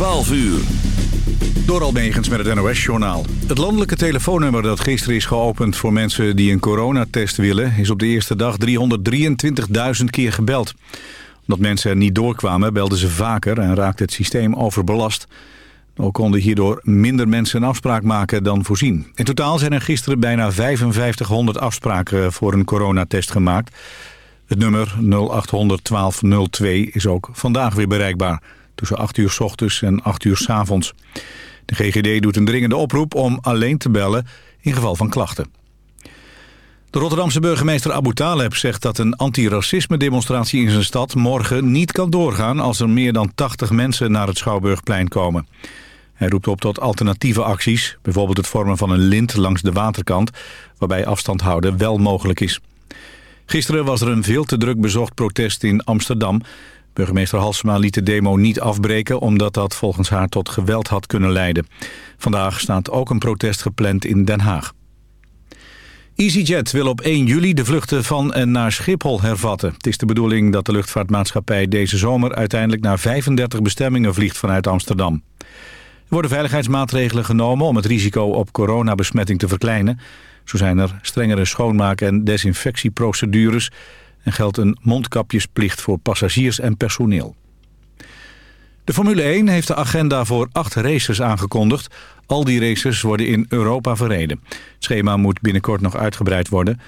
12 uur. Door Almegens met het NOS-journaal. Het landelijke telefoonnummer dat gisteren is geopend voor mensen die een coronatest willen... is op de eerste dag 323.000 keer gebeld. Omdat mensen er niet doorkwamen, belden ze vaker en raakte het systeem overbelast. Ook konden hierdoor minder mensen een afspraak maken dan voorzien. In totaal zijn er gisteren bijna 5500 afspraken voor een coronatest gemaakt. Het nummer 0800 1202 is ook vandaag weer bereikbaar. Tussen 8 uur s ochtends en 8 uur s avonds. De GGD doet een dringende oproep om alleen te bellen in geval van klachten. De Rotterdamse burgemeester Abu Taleb zegt dat een antiracisme-demonstratie in zijn stad morgen niet kan doorgaan als er meer dan 80 mensen naar het Schouwburgplein komen. Hij roept op tot alternatieve acties, bijvoorbeeld het vormen van een lint langs de waterkant, waarbij afstand houden wel mogelijk is. Gisteren was er een veel te druk bezocht protest in Amsterdam. Burgemeester Halsema liet de demo niet afbreken... omdat dat volgens haar tot geweld had kunnen leiden. Vandaag staat ook een protest gepland in Den Haag. EasyJet wil op 1 juli de vluchten van en naar Schiphol hervatten. Het is de bedoeling dat de luchtvaartmaatschappij deze zomer... uiteindelijk naar 35 bestemmingen vliegt vanuit Amsterdam. Er worden veiligheidsmaatregelen genomen om het risico op coronabesmetting te verkleinen. Zo zijn er strengere schoonmaak- en desinfectieprocedures en geldt een mondkapjesplicht voor passagiers en personeel. De Formule 1 heeft de agenda voor acht races aangekondigd. Al die races worden in Europa verreden. Het schema moet binnenkort nog uitgebreid worden.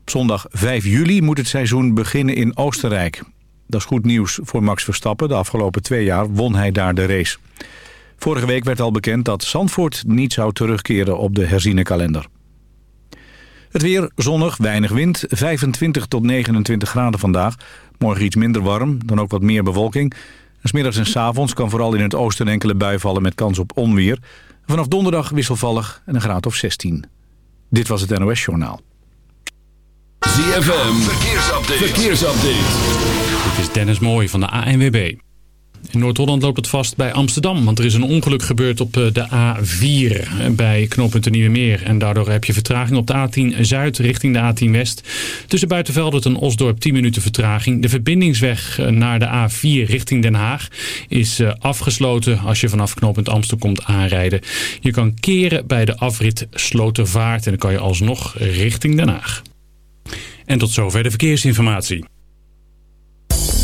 Op zondag 5 juli moet het seizoen beginnen in Oostenrijk. Dat is goed nieuws voor Max Verstappen. De afgelopen twee jaar won hij daar de race. Vorige week werd al bekend dat Zandvoort niet zou terugkeren op de herziene kalender. Het weer zonnig, weinig wind, 25 tot 29 graden vandaag. Morgen iets minder warm, dan ook wat meer bewolking. En smiddags en s avonds kan vooral in het oosten enkele bui vallen met kans op onweer. Vanaf donderdag wisselvallig en een graad of 16. Dit was het NOS Journaal. ZFM, verkeersupdate. verkeersupdate. Dit is Dennis Mooij van de ANWB. In Noord-Holland loopt het vast bij Amsterdam. Want er is een ongeluk gebeurd op eh, de A4 bij knooppunt de Nieuwe Meer. En daardoor heb je vertraging op de A10 Zuid richting de A10 West. Tussen Buitenveldert en Osdorp 10 minuten vertraging. De verbindingsweg eh, naar de A4 richting Den Haag is eh, afgesloten als je vanaf knooppunt Amsterdam komt aanrijden. Je kan keren bij de afrit Slotervaart en dan kan je alsnog richting Den Haag. En tot zover de verkeersinformatie.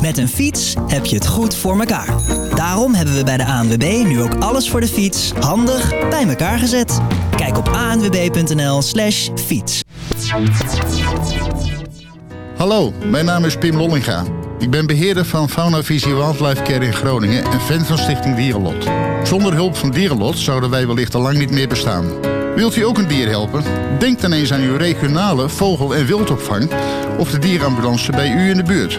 Met een fiets heb je het goed voor elkaar. Daarom hebben we bij de ANWB nu ook alles voor de fiets handig bij elkaar gezet. Kijk op anwb.nl slash fiets. Hallo, mijn naam is Pim Lollinga. Ik ben beheerder van Fauna Visie Wildlife Care in Groningen en fan van Stichting Dierenlot. Zonder hulp van Dierenlot zouden wij wellicht al lang niet meer bestaan. Wilt u ook een dier helpen? Denk dan eens aan uw regionale vogel- en wildopvang of de dierenambulance bij u in de buurt.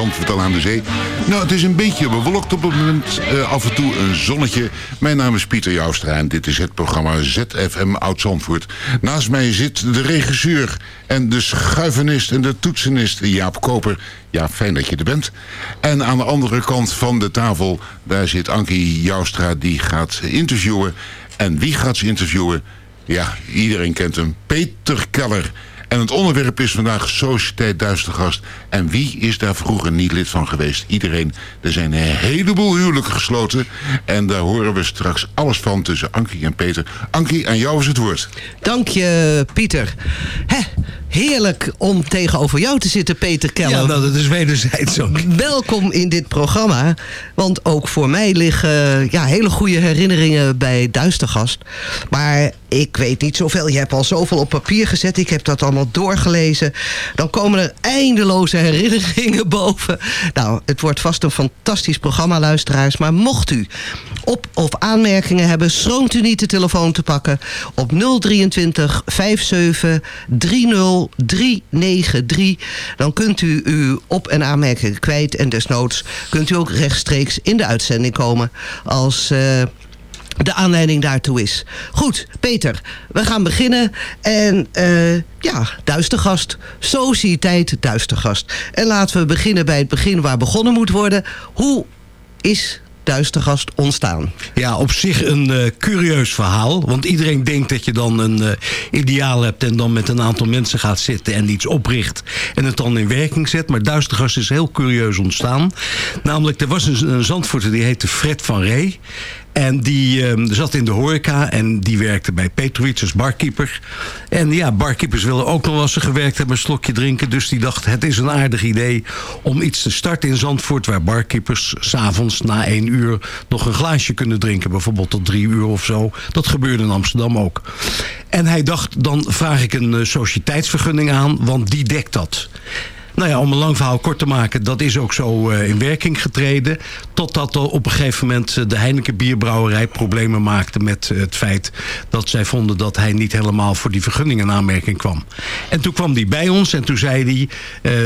Zandvoort aan de zee. Nou, het is een beetje bewolkt op het moment. Eh, af en toe een zonnetje. Mijn naam is Pieter Joustra en dit is het programma ZFM Oud-Zandvoort. Naast mij zit de regisseur en de schuivenist en de toetsenist Jaap Koper. Ja, fijn dat je er bent. En aan de andere kant van de tafel, daar zit Ankie Joustra die gaat interviewen. En wie gaat ze interviewen? Ja, iedereen kent hem. Peter Keller. En het onderwerp is vandaag Sociëteit Duistergast. En wie is daar vroeger niet lid van geweest? Iedereen. Er zijn een heleboel huwelijken gesloten. En daar horen we straks alles van tussen Ankie en Peter. Ankie, aan jou is het woord. Dank je, Pieter. Hè, heerlijk om tegenover jou te zitten, Peter Keller. Ja, nou, dat is wederzijds ook. Welkom in dit programma. Want ook voor mij liggen ja, hele goede herinneringen bij Duistergast. Maar ik weet niet zoveel. Je hebt al zoveel op papier gezet. Ik heb dat allemaal doorgelezen. Dan komen er eindeloze herinneringen boven. Nou, het wordt vast een fantastisch programma, luisteraars. Maar mocht u op- of aanmerkingen hebben... schroomt u niet de telefoon te pakken op 023 57 30 393. Dan kunt u uw op- en aanmerkingen kwijt. En desnoods kunt u ook rechtstreeks in de uitzending komen... als... eh, de aanleiding daartoe is. Goed, Peter, we gaan beginnen. En eh, ja, Duistergast. Sociëteit Duistergast. En laten we beginnen bij het begin waar begonnen moet worden. Hoe is Duistergast ontstaan? Ja, op zich een eh, curieus verhaal. Want iedereen denkt dat je dan een eh, ideaal hebt... en dan met een aantal mensen gaat zitten en iets opricht... en het dan in werking zet. Maar Duistergast is heel curieus ontstaan. Namelijk, er was een, een Zandvoorter die heette Fred van Ree... En die eh, zat in de horeca en die werkte bij Petrovic als barkeeper. En ja, barkeepers willen ook nog wel eens gewerkt hebben, een slokje drinken. Dus die dacht, het is een aardig idee om iets te starten in Zandvoort... waar barkeepers s'avonds na één uur nog een glaasje kunnen drinken. Bijvoorbeeld tot drie uur of zo. Dat gebeurde in Amsterdam ook. En hij dacht, dan vraag ik een eh, sociëteitsvergunning aan, want die dekt dat. Nou ja, om een lang verhaal kort te maken, dat is ook zo eh, in werking getreden. Totdat op een gegeven moment eh, de Heineken bierbrouwerij problemen maakte met eh, het feit dat zij vonden dat hij niet helemaal voor die vergunning in aanmerking kwam. En toen kwam hij bij ons en toen zei hij,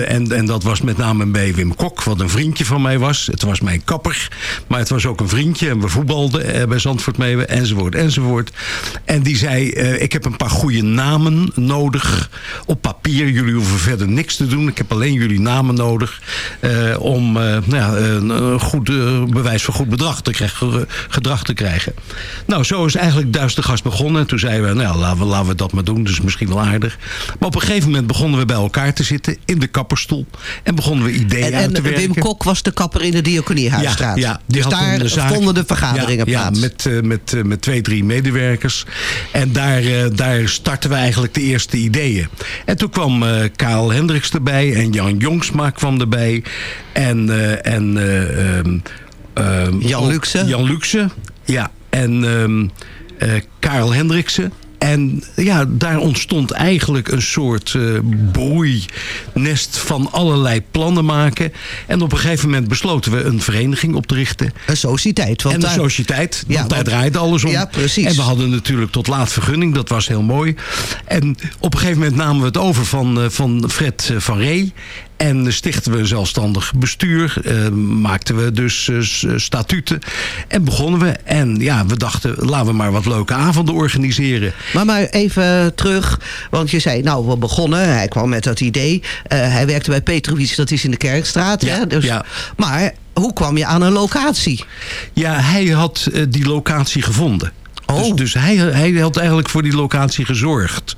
en, en dat was met name bij Wim Kok, wat een vriendje van mij was. Het was mijn kapper, maar het was ook een vriendje en we voetbalden bij Zandvoort mee, enzovoort, enzovoort. En die zei, ik heb een paar goede namen nodig op papier. Jullie hoeven verder niks te doen. Ik heb alleen jullie namen nodig eh, om eh, nou ja, een, goed eh, bewijs voor goed bedrag te krijgen, gedrag te krijgen. Nou, zo is eigenlijk Duistergast begonnen. En toen zeiden we, nou, laten we, laten we dat maar doen. Dat is misschien wel aardig. Maar op een gegeven moment begonnen we bij elkaar te zitten in de kapperstoel. En begonnen we ideeën En, uit en te werken. Wim Kok was de kapper in de Diakoniehuisstraat. Ja, ja, die dus had daar de zaak- vonden de vergaderingen ja, plaats. Ja, met, eh, met, eh, met twee, drie medewerkers. En daar, eh, daar startten we eigenlijk de eerste ideeën. En toen kwam eh Karel Hendricks erbij en Jan Jongsma kwam erbij. En, eh, en eh, ehm, ehm, Jan Luxe. Jan Luxe, ja. En ehm eh, Karel Hendriksen. En ja, daar ontstond eigenlijk een soort eh broeinest van allerlei plannen maken. En op een gegeven moment besloten we een vereniging op te richten. Een sociëteit. Want en daar- sociëteit, want daar want- draait alles om. Ja, precies. En we hadden natuurlijk tot laat vergunning, dat was heel mooi. En op een gegeven moment namen we het over van, eh, van Fred eh, van Ree. En stichten we een zelfstandig bestuur. eh, maakten we dus eh, s- statuten. En begonnen we. En ja, we dachten, laten we maar wat leuke avonden organiseren. Maar, maar even terug, want je zei, nou, we begonnen. Hij kwam met dat idee. Eh, hij werkte bij Petrovic, dat is in de Kerkstraat. Ja, hè? Dus, ja. Maar hoe kwam je aan een locatie? Ja, hij had eh, die locatie gevonden. Oh. Dus, dus hij, hij had eigenlijk voor die locatie gezorgd.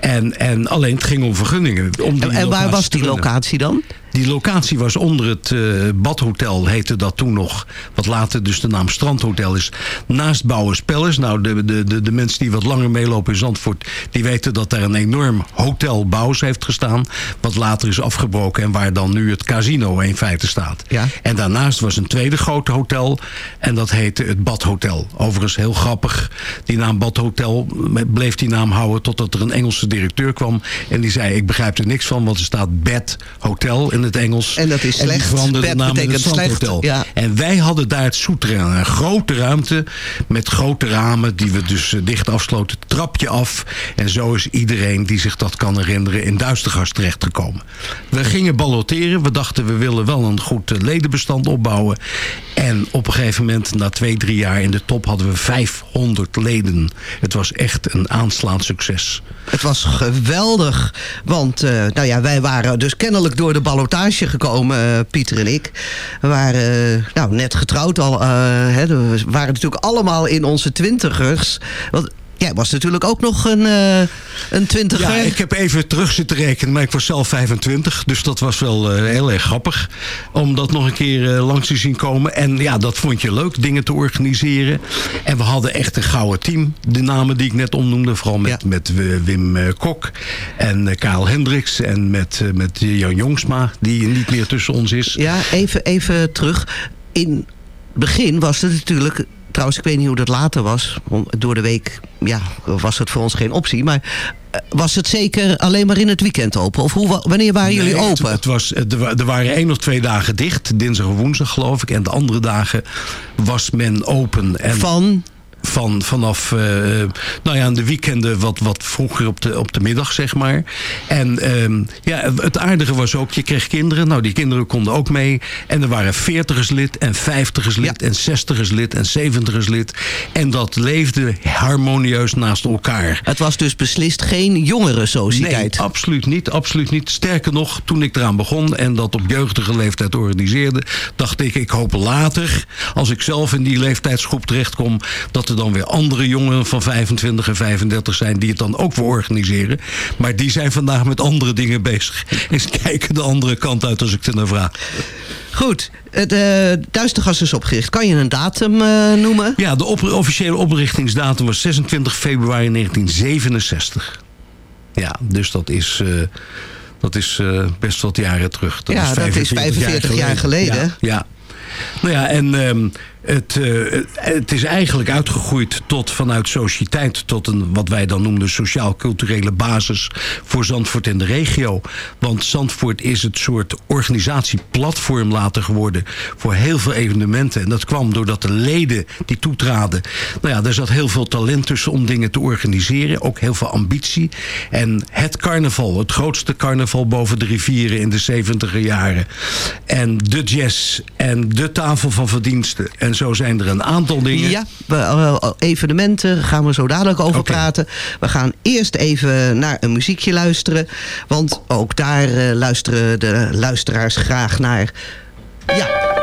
En, en alleen het ging om vergunningen. Om En, en waar was die locatie dan? Die locatie was onder het eh, badhotel, heette dat toen nog. Wat later dus de naam Strandhotel is. Naast Bouwers Palace. Nou, de, de, de, de mensen die wat langer meelopen in Zandvoort... die weten dat daar een enorm hotel Bouwers heeft gestaan. Wat later is afgebroken en waar dan nu het casino in feite staat. Ja. En daarnaast was een tweede grote hotel. En dat heette het Badhotel. Overigens heel grappig. Die naam Bad Hotel bleef die naam houden totdat er een Engelse directeur kwam. En die zei, ik begrijp er niks van, want er staat Bed Hotel in het Engels. En dat is En die slecht. veranderde Bed de naam in het slecht, Strandhotel. ja. En wij hadden daar het souterrain. Een grote ruimte met grote ramen die we dus eh, dicht afsloten. Trapje af. En zo is iedereen die zich dat kan herinneren in Duistergast terechtgekomen. We gingen balloteren. We dachten we willen wel een goed eh, ledenbestand opbouwen. En op een gegeven moment, na twee, drie jaar in de top, hadden we 500 leden. Het was echt een aanslaand succes. Het was geweldig. Want eh, nou ja, wij waren dus kennelijk door de ballotage gekomen, eh, Pieter en ik. We waren eh, nou, net getrouwd al. eh, hè, we waren natuurlijk allemaal in onze twintigers. Want jij was natuurlijk ook nog een, eh een twintiger. Ja, ik heb even terug zitten rekenen, maar ik was zelf 25. Dus dat was wel eh, heel erg grappig. Om dat nog een keer eh, langs te zien komen. En ja, dat vond je leuk, dingen te organiseren. En we hadden echt een gouden team. De namen die ik net omnoemde. Vooral met, met Wim Kok en Karel Hendricks. En met, met Jan Jongsma, die niet meer tussen ons is. Ja, even, even terug. In het begin was het natuurlijk... Trouwens, ik weet niet hoe dat later was. Door de week ja, was het voor ons geen optie. Maar eh, was het zeker alleen maar in het weekend open? Of hoe, wa- wanneer waren jullie Nee, open? Het, was, er, wa- er waren één of twee dagen dicht. Dinsdag en woensdag geloof ik. En de andere dagen was men open. En Van? Van, vanaf, eh, nou ja, de weekenden wat, wat vroeger op de, op de middag, zeg maar. En ehm, ja, het aardige was ook, je kreeg kinderen. Nou, die kinderen konden ook mee. En er waren 40 lid en 50 lid en 60 lid en 70 lid. En dat leefde harmonieus naast elkaar. Het was dus beslist geen jongerensociëteit. Nee, absoluut niet, absoluut niet. Sterker nog, toen ik eraan begon en dat op jeugdige leeftijd organiseerde... dacht ik, ik hoop later, als ik zelf in die leeftijdsgroep terechtkom... dat er dan weer andere jongeren van 25 en 35 zijn... die het dan ook weer organiseren. Maar die zijn vandaag met andere dingen bezig. Eens kijken de andere kant uit als ik er naar vraag. Goed, het uh, Duistergas is opgericht. Kan je een datum uh, noemen? Ja, de op officiële oprichtingsdatum was 26 februari 1967. Ja, dus dat is... Uh, dat is uh, best wat jaren terug. Dat ja, is 45 dat is 45 jaar geleden. Jaar geleden. Ja, ja. Nou ja, en um, het, uh, het is eigenlijk uitgegroeid tot vanuit sociëteit... tot een wat wij dan noemden sociaal-culturele basis voor Zandvoort en de regio. Want Zandvoort is het soort organisatieplatform later geworden... voor heel veel evenementen. En dat kwam doordat de leden die toetraden... nou ja, daar zat heel veel talent tussen om dingen te organiseren. Ook heel veel ambitie. En het carnaval, het grootste carnaval boven de rivieren in de 70 jaren. En de jazz en de tafel van verdiensten... En en zo zijn er een aantal dingen. Ja, we, uh, evenementen gaan we zo dadelijk over okay. praten. We gaan eerst even naar een muziekje luisteren. Want ook daar uh, luisteren de luisteraars graag naar. Ja.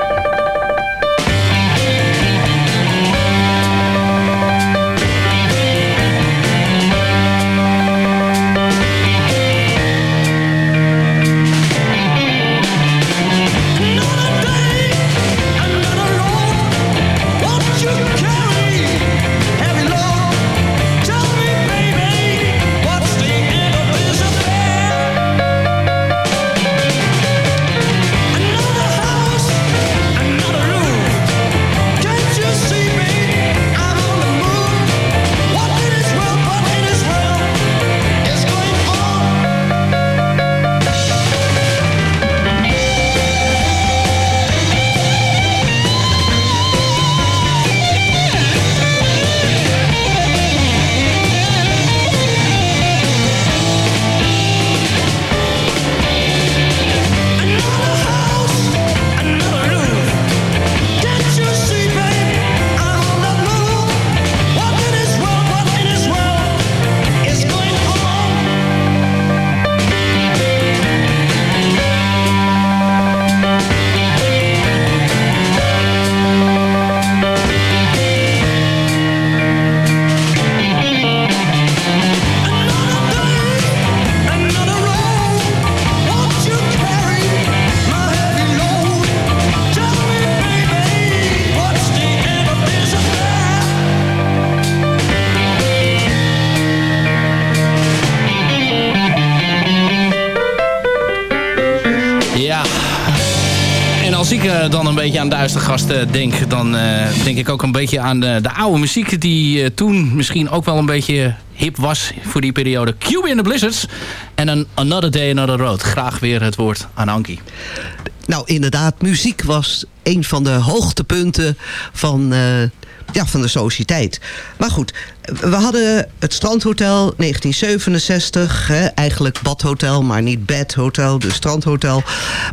Beetje aan Duistergasten denk... dan eh, denk ik ook een beetje aan de, de oude muziek... die eh, toen misschien ook wel een beetje hip was voor die periode. Cube in the Blizzards en een Another Day, Another Road. Graag weer het woord aan Ankie. Nou, inderdaad, muziek was een van de hoogtepunten van, eh, ja, van de sociëteit. Maar goed, we hadden het Strandhotel 1967. Hè, eigenlijk badhotel, maar niet bedhotel, dus strandhotel.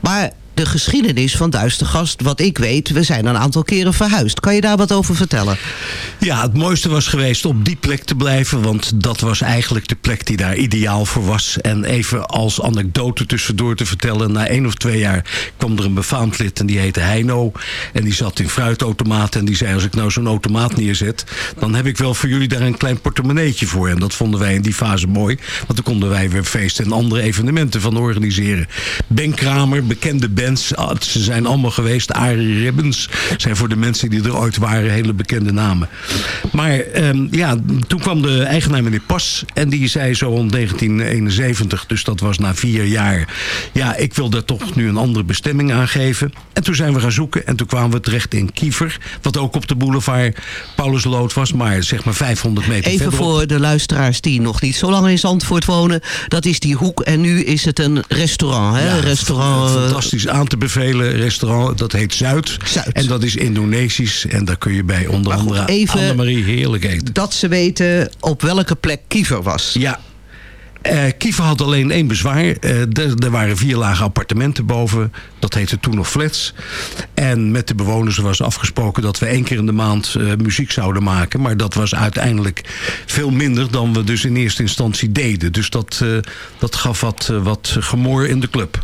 Maar de geschiedenis van Duistergast, wat ik weet... we zijn een aantal keren verhuisd. Kan je daar wat over vertellen? Ja, het mooiste was geweest op die plek te blijven. Want dat was eigenlijk de plek die daar ideaal voor was. En even als anekdote tussendoor te vertellen. Na één of twee jaar kwam er een befaamd lid en die heette Heino. En die zat in fruitautomaten. En die zei als ik nou zo'n automaat neerzet... dan heb ik wel voor jullie daar een klein portemonneetje voor. En dat vonden wij in die fase mooi. Want dan konden wij weer feesten en andere evenementen van organiseren. Ben Kramer, bekende bands. Ah, Ze zijn allemaal geweest. Arie Ribbons zijn voor de mensen die er ooit waren hele bekende namen. Maar ehm, ja, toen kwam de eigenaar meneer Pas. En die zei zo rond 1971, dus dat was na vier jaar... ja, ik wil daar toch nu een andere bestemming aan geven. En toen zijn we gaan zoeken. En toen kwamen we terecht in Kiever. Wat ook op de boulevard Paulus Lood was. Maar zeg maar 500 meter Even verderop. voor de luisteraars die nog niet zo lang in Zandvoort wonen. Dat is die hoek en nu is het een restaurant. Hè? Ja, restaurant eh, fantastisch aan te bevelen restaurant. Dat heet Zuid. Zuid. En dat is Indonesisch. En daar kun je bij onder goed, andere even- Annemarie heerlijk eten. dat ze weten op welke plek Kiever was. Ja. Eh Kiefer had alleen één bezwaar. Eh, er, er waren vier lage appartementen boven. Dat heette toen nog flats. En met de bewoners was afgesproken dat we één keer in de maand eh, muziek zouden maken. Maar dat was uiteindelijk veel minder dan we dus in eerste instantie deden. Dus dat, dat gaf wat, wat gemoor in de club.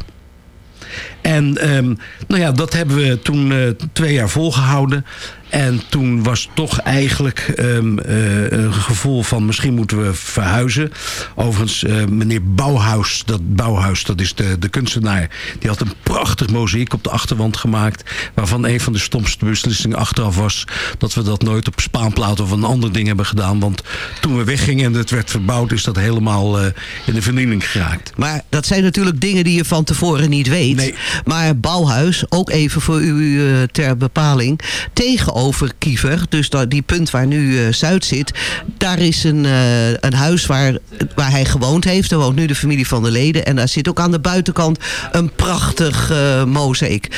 En ehm, nou ja, dat hebben we toen eh, twee jaar volgehouden. En toen was toch eigenlijk ehm, eh, een gevoel van misschien moeten we verhuizen. Overigens, eh, meneer Bouwhuis, dat Bouwhuis, dat is de, de kunstenaar... die had een prachtig mozaïek op de achterwand gemaakt... waarvan een van de stomste beslissingen achteraf was... dat we dat nooit op spaanplaat of een ander ding hebben gedaan. Want toen we weggingen en het werd verbouwd... is dat helemaal in de vernieling geraakt. Maar dat zijn natuurlijk dingen die je van tevoren niet weet. Nee. Maar Bouwhuis, ook even voor u eh, ter bepaling... tegenover Kiever, dus die punt waar nu eh, Zuid zit... daar is een, eh, een huis waar, waar hij gewoond heeft. Daar woont nu de familie van de leden. En daar zit ook aan de buitenkant een prachtig mozaïek.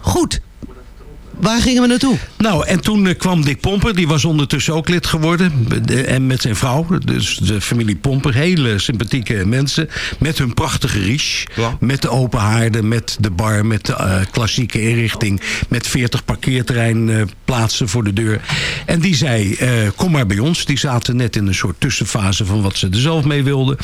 Goed. Waar gingen we naartoe? Nou, en toen eh, kwam Dick Pomper. Die was ondertussen ook lid geworden. De- En met zijn vrouw. Dus de familie Pomper. Hele sympathieke mensen. Met hun prachtige riche. Met de open haarden. Met de bar. Met de eh, klassieke inrichting. Met 40 parkeerterreinplaatsen voor de deur. En die zei, eh, kom maar bij ons. Die zaten net in een soort tussenfase van wat ze er zelf mee wilden.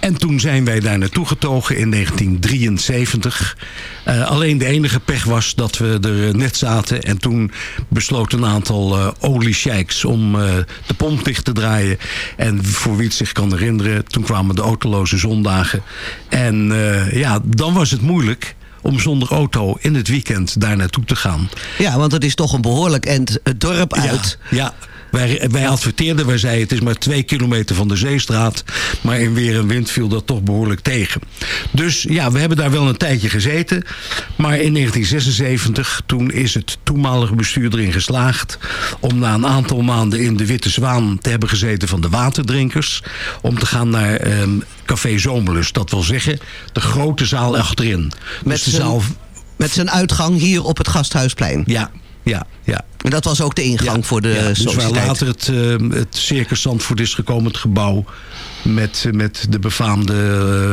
En toen zijn wij daar naartoe getogen in 1973. Eh, alleen de enige pech was dat we er net zaten. En toen besloot een aantal oliesheiks om eh, de pomp dicht te draaien. En voor wie het zich kan herinneren, toen kwamen de autoloze zondagen. En ja, dan was het moeilijk om zonder auto in het weekend daar naartoe te gaan. Ja, want het is toch een behoorlijk end het dorp uit. Ja, ja. Wij, wij adverteerden, wij zeiden het is maar twee kilometer van de Zeestraat. Maar in weer en wind viel dat toch behoorlijk tegen. Dus ja, we hebben daar wel een tijdje gezeten. Maar in 1976, toen is het toenmalige bestuur erin geslaagd... om na een aantal maanden in de Witte Zwaan te hebben gezeten van de waterdrinkers... om te gaan naar ehm, Café Zomerlust. Dat wil zeggen, de grote zaal achterin. Met dus de zijn- zaal... Met zijn uitgang hier op het Gasthuisplein. Ja, ja, ja. En dat was ook de ingang voor de Ja, dus waar later het, eh, het Circus Zandvoort is gekomen, het gebouw... met, met de befaamde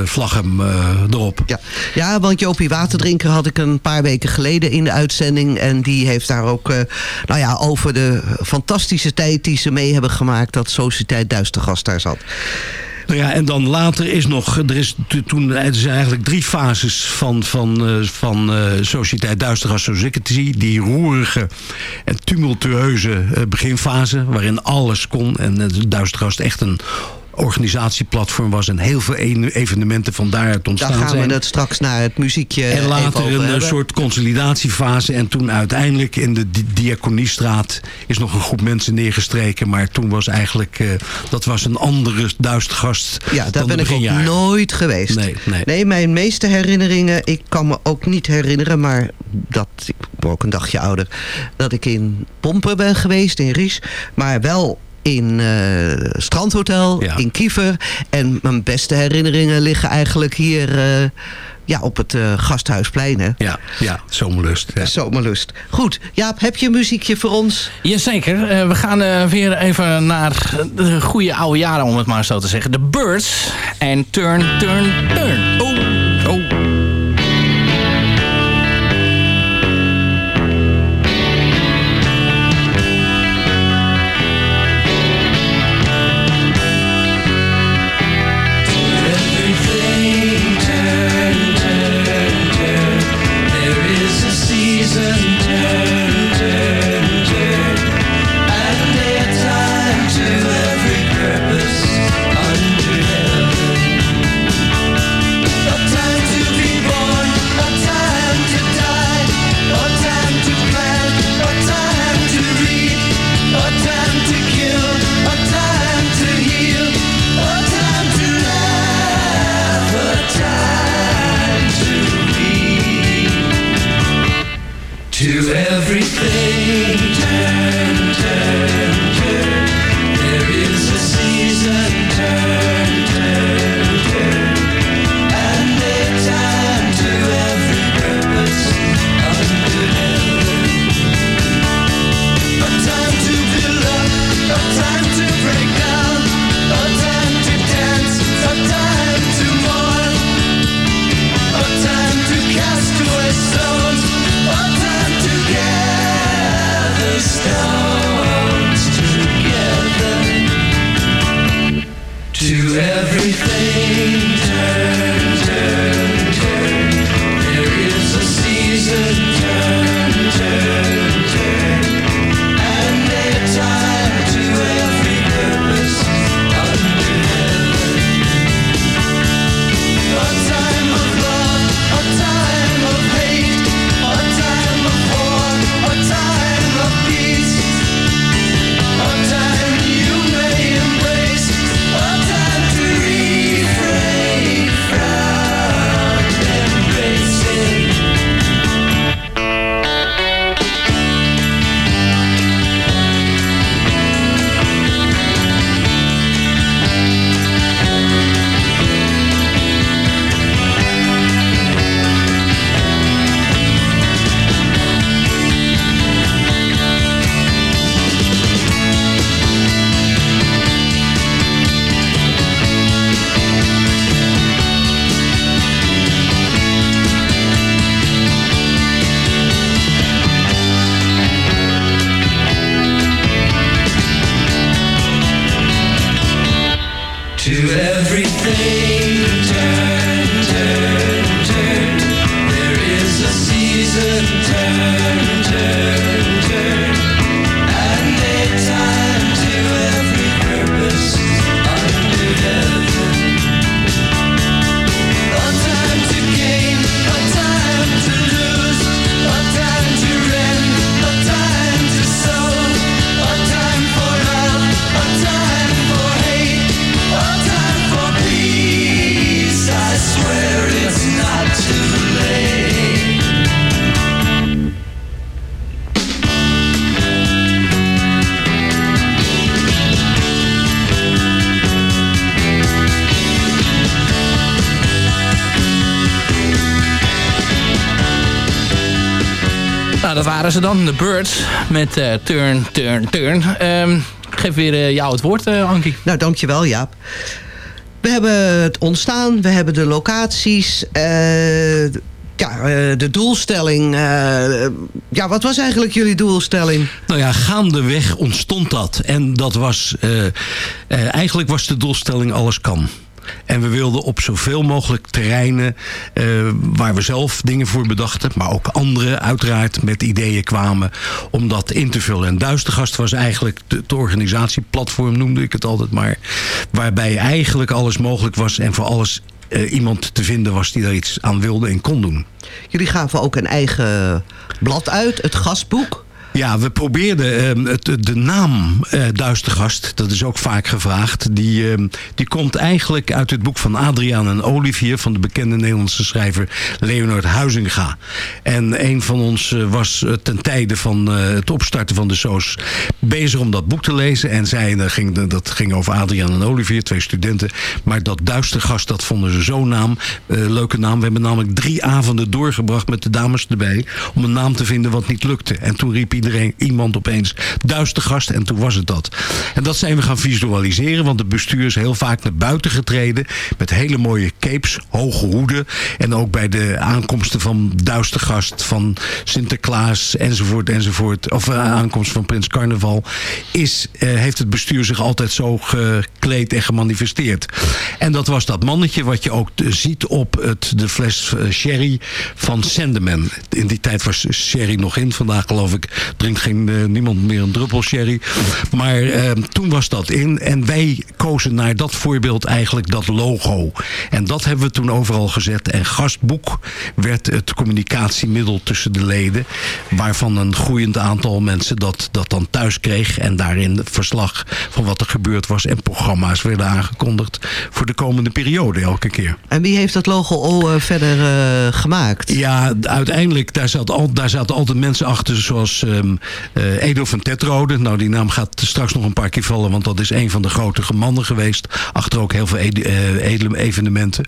eh, vlaggen eh, erop. Ja. ja, want Jopie Waterdrinker had ik een paar weken geleden in de uitzending. En die heeft daar ook eh, nou ja, over de fantastische tijd die ze mee hebben gemaakt... dat Sociëteit Duistergast daar zat. Nou ja, en dan later is nog, er is to- toen, er zijn eigenlijk drie fases van, van, eh, van eh, Duistergast zoals ik het zie. Die roerige en tumultueuze eh, beginfase, waarin alles kon. En uh, Duistergast echt een organisatieplatform was. En heel veel evenementen van daaruit ontstaan Daar gaan zijn. we het straks naar het muziekje En later een eh, hebben. soort consolidatiefase. En toen uiteindelijk in de Di- Diakoniestraat is nog een groep mensen neergestreken. Maar toen was eigenlijk, eh, dat was een andere duistgast Ja, daar dan ben ik ook nooit geweest. Nee, nee. mijn meeste herinneringen, ik kan me ook niet herinneren, maar dat, ik ben ook een dagje ouder, dat ik in Pompen ben geweest, in Ries, maar wel in eh Strandhotel, Ja. in Kiever. En mijn beste herinneringen liggen eigenlijk hier eh, ja, op het eh, Gasthuisplein. Hè? Ja, ja, zomerlust. Ja. Zomerlust. Goed, Jaap, heb je een muziekje voor ons? Jazeker. Eh we gaan eh, weer even naar de goede oude jaren, om het maar zo te zeggen. The Birds en Turn, Turn, Turn. Nou, dat waren ze dan, de Birds, met eh, Turn, Turn, Turn. Ehm, ik geef weer eh, jou het woord, eh Ankie. Nou, dankjewel Jaap. We hebben het ontstaan, we hebben de locaties, eh, ja, eh, de doelstelling. eh, ja, wat was eigenlijk jullie doelstelling? Nou ja, gaandeweg ontstond dat. En dat was... eh, eh, eigenlijk was de doelstelling alles kan. En we wilden op zoveel mogelijk terreinen eh, waar we zelf dingen voor bedachten, maar ook anderen uiteraard met ideeën kwamen om dat in te vullen. En Duistergast was eigenlijk het organisatieplatform, noemde ik het altijd maar, waarbij eigenlijk alles mogelijk was en voor alles eh, iemand te vinden was die daar iets aan wilde en kon doen. Jullie gaven ook een eigen blad uit, het gastboek. Ja, we probeerden ehm, het, de naam eh Duistergast, dat is ook vaak gevraagd. Die, ehm, die komt eigenlijk uit het boek van Adriaan en Olivier... van de bekende Nederlandse schrijver Leonard Huizinga. En een van ons eh, was eh, ten tijde van het opstarten van de SOS... bezig om dat boek te lezen. En zij, dat, ging, dat ging over Adriaan en Olivier, twee studenten. Maar dat Duistergast, dat vonden ze zo'n naam. leuke naam. We hebben namelijk drie avonden doorgebracht met de dames erbij... om een naam te vinden wat niet lukte. En toen riep iemand opeens Duistergast. En toen was het dat. En dat zijn we gaan visualiseren. Want het bestuur is heel vaak naar buiten getreden. Met hele mooie capes, hoge hoeden. En ook bij de aankomsten van Duistergast, van Sinterklaas enzovoort enzovoort. Of eh, aankomst van Prins Carnaval. Is, eh, heeft het bestuur zich altijd zo gekleed en gemanifesteerd. En dat was dat mannetje wat je ook ziet op het, de fles eh, sherry van Sandeman. In die tijd was sherry nog in. Vandaag geloof ik drinkt geen, eh, niemand meer een druppel sherry. Maar eh, toen was dat in. En wij kozen naar dat voorbeeld eigenlijk dat logo. En dat hebben we toen overal gezet. En gastboek werd het communicatiemiddel tussen de leden. Waarvan een groeiend aantal mensen dat, dat dan thuis kreeg. En daarin verslag van wat er gebeurd was. En programma's werden aangekondigd voor de komende periode elke keer. En wie heeft dat logo al eh, verder eh, gemaakt? Ja, uiteindelijk, daar, zat al, daar zaten altijd mensen achter zoals eh, Edo van Tetrode. Nou, die naam gaat straks nog een paar keer vallen, want dat is een van de grote mannen geweest. Achter ook heel veel eh, edele evenementen.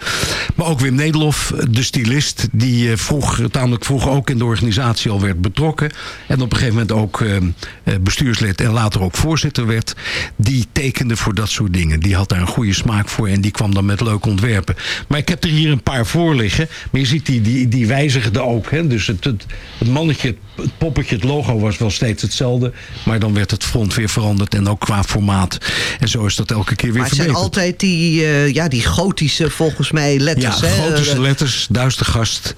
Maar ook Wim Nederlof, de stylist, die eh, vroeg, tamelijk vroeg ook in de organisatie al werd betrokken. En op een gegeven moment ook ehm, eh, bestuurslid en later ook voorzitter werd. Die tekende voor dat soort dingen. Die had daar een goede smaak voor en die kwam dan met leuke ontwerpen. Maar ik heb er hier een paar voor liggen. Maar je ziet, die, die, die wijzigden ook. Hè? Dus het, het, het mannetje, het poppetje, het logo was wel steeds hetzelfde. Maar dan werd het front weer veranderd en ook qua formaat. En zo is dat elke keer weer Maar het zijn verbeterd. altijd die, eh, ja, die gotische, volgens mij, letters. Ja, hè? gotische Eh, letters, duistergast,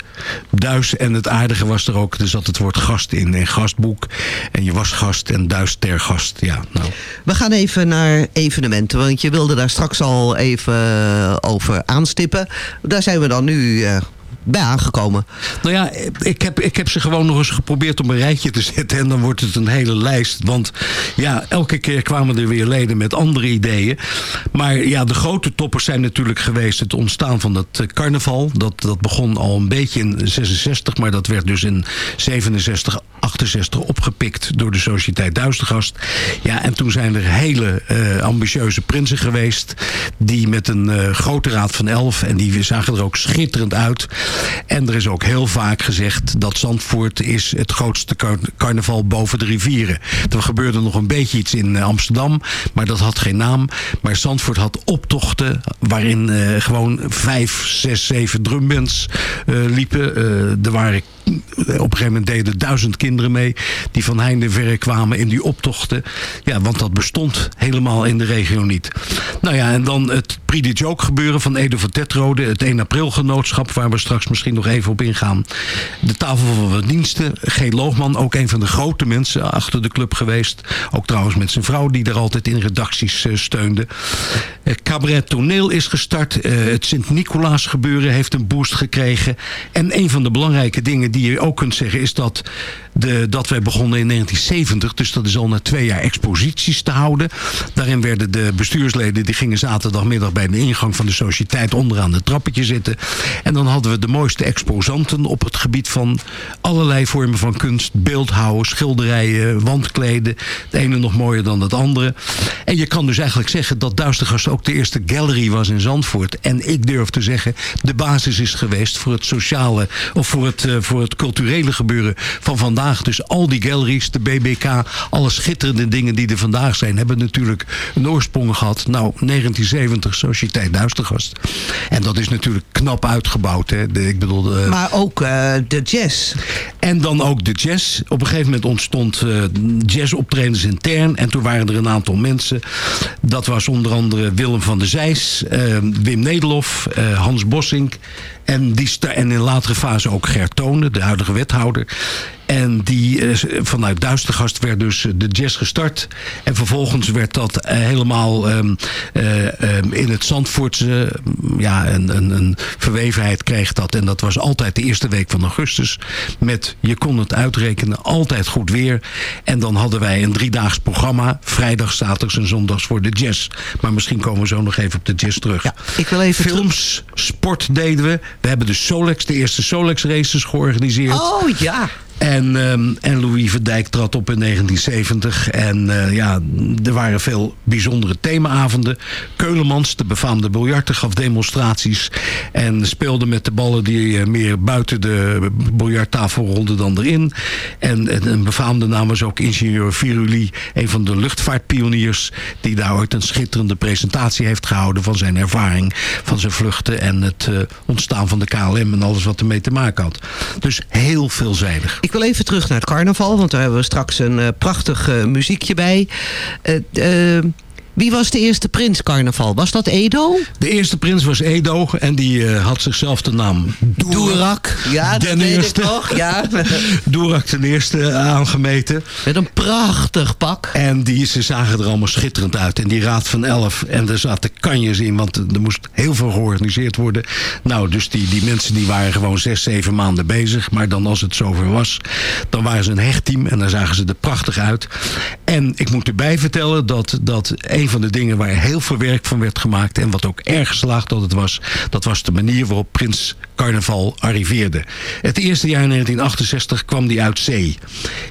duis. En het aardige was er ook, er zat het woord gast in. En gastboek. En je was gast en duistergast. Ja, nou. We gaan even naar evenementen, want je wilde daar straks al even eh, over aanstippen. Daar zijn we dan nu bij aangekomen. Nou ja, ik heb, ik heb ze gewoon nog eens geprobeerd op een rijtje te zetten. En dan wordt het een hele lijst. Want ja, elke keer kwamen er weer leden met andere ideeën. Maar ja, de grote toppers zijn natuurlijk geweest het ontstaan van het eh, carnaval. Dat, dat begon al een beetje in 66. Maar dat werd dus in 67, 68 opgepikt door de Sociëteit Duistergast. Ja, en toen zijn er hele eh, ambitieuze prinsen geweest. Die met een eh, grote raad van elf. En die zagen er ook schitterend uit. En er is ook heel vaak gezegd dat Zandvoort is het grootste car- carnaval boven de rivieren. Er gebeurde nog een beetje iets in eh, Amsterdam, maar dat had geen naam. Maar Zandvoort had optochten waarin eh, gewoon vijf, zes, zeven drumbands eh, liepen. Er waren op een gegeven moment deden duizend kinderen mee die van heinde verre kwamen in die optochten. Ja, want dat bestond helemaal in de regio niet. Nou ja, en dan het Prix de Joke gebeuren van Edo van Tetrode. Het 1 april genootschap, waar we straks misschien nog even op ingaan. De tafel van wat diensten. G. Loogman, ook een van de grote mensen achter de club geweest. Ook trouwens met zijn vrouw, die daar altijd in redacties eh, steunde. Eh, Cabaret Toneel is gestart. Eh, het Sint-Nicolaas gebeuren heeft een boost gekregen. En een van de belangrijke dingen die je ook kunt zeggen... is dat, de, dat wij begonnen in 1970. Dus dat is al na twee jaar exposities te houden. Daarin werden de bestuursleden... die gingen zaterdagmiddag bij de ingang van de sociëteit... onderaan het trappetje zitten. En dan hadden we de mooiste exposanten op het gebied van... allerlei vormen van kunst. Beeldhouwen, schilderijen, wandkleden. Het ene nog mooier dan het andere. En je kan dus eigenlijk zeggen dat Duistergast ook de eerste gallery was in Zandvoort. En ik durf te zeggen, de basis is geweest voor het sociale... of voor het, eh, voor het culturele gebeuren van vandaag. Dus al die galleries, de BBK, alle schitterende dingen die er vandaag zijn... hebben natuurlijk een oorsprong gehad. Nou, 1970, Sociëteit Duistergast. En dat is natuurlijk knap uitgebouwd. Hè? De, ik bedoel, eh, Maar ook eh, de jazz. En dan ook de jazz. Op een gegeven moment ontstond uh, jazzoptredens intern. En toen waren er een aantal mensen. Dat was onder andere Willem van der Zijs, uh, Wim Nederlof, Hans Bossink. En, die en in latere fase ook Gert Tonen, de huidige wethouder. En die uh, vanuit Duistergast werd dus de jazz gestart. En vervolgens werd dat uh, helemaal um, uh, um, in het Zandvoortse... ja, een, een, een, verwevenheid kreeg dat. En dat was altijd de eerste week van augustus. Met, je kon het uitrekenen, altijd goed weer. En dan hadden wij een driedaags programma. Vrijdag, zaterdags en zondags voor de jazz. Maar misschien komen we zo nog even op de jazz terug. Ja, ik wil even Films, terug. sport deden we. We hebben de Solex, de eerste Solex races georganiseerd. Oh ja. En, um, en Louis Verdijk trad op in 1970. En uh, ja, er waren veel bijzondere themaavonden. Keulemans, de befaamde biljarter, gaf demonstraties. En speelde met de ballen die uh, meer buiten de biljarttafel rolden dan erin. En, en een befaamde naam was ook ingenieur Viruli. Een van de luchtvaartpioniers. Die daar ooit een schitterende presentatie heeft gehouden. Van zijn ervaring, van zijn vluchten. En het uh, ontstaan van de KLM en alles wat ermee te maken had. Dus heel veelzijdig. Ik wil even terug naar het carnaval, want daar hebben we straks een uh, prachtig uh, muziekje bij. Wie was de eerste prins carnaval? Was dat Edo? De eerste prins was Edo en die uh, had zichzelf de naam Doerak. Ja, dat weet eerste. ik nog. Ja. Doerak ten eerste aangemeten. Met een prachtig pak. En die, ze zagen er allemaal schitterend uit. En die raad van elf. En er zaten kanjes in, want er moest heel veel georganiseerd worden. Nou, dus die, die mensen die waren gewoon zes, zeven maanden bezig. Maar dan als het zover was, dan waren ze een hechtteam. En dan zagen ze er prachtig uit. En ik moet erbij vertellen dat, dat een van de dingen waar heel veel werk van werd gemaakt... en wat ook erg geslaagd dat het was... dat was de manier waarop Prins Carnaval arriveerde. Het eerste jaar in 1968 kwam die uit zee.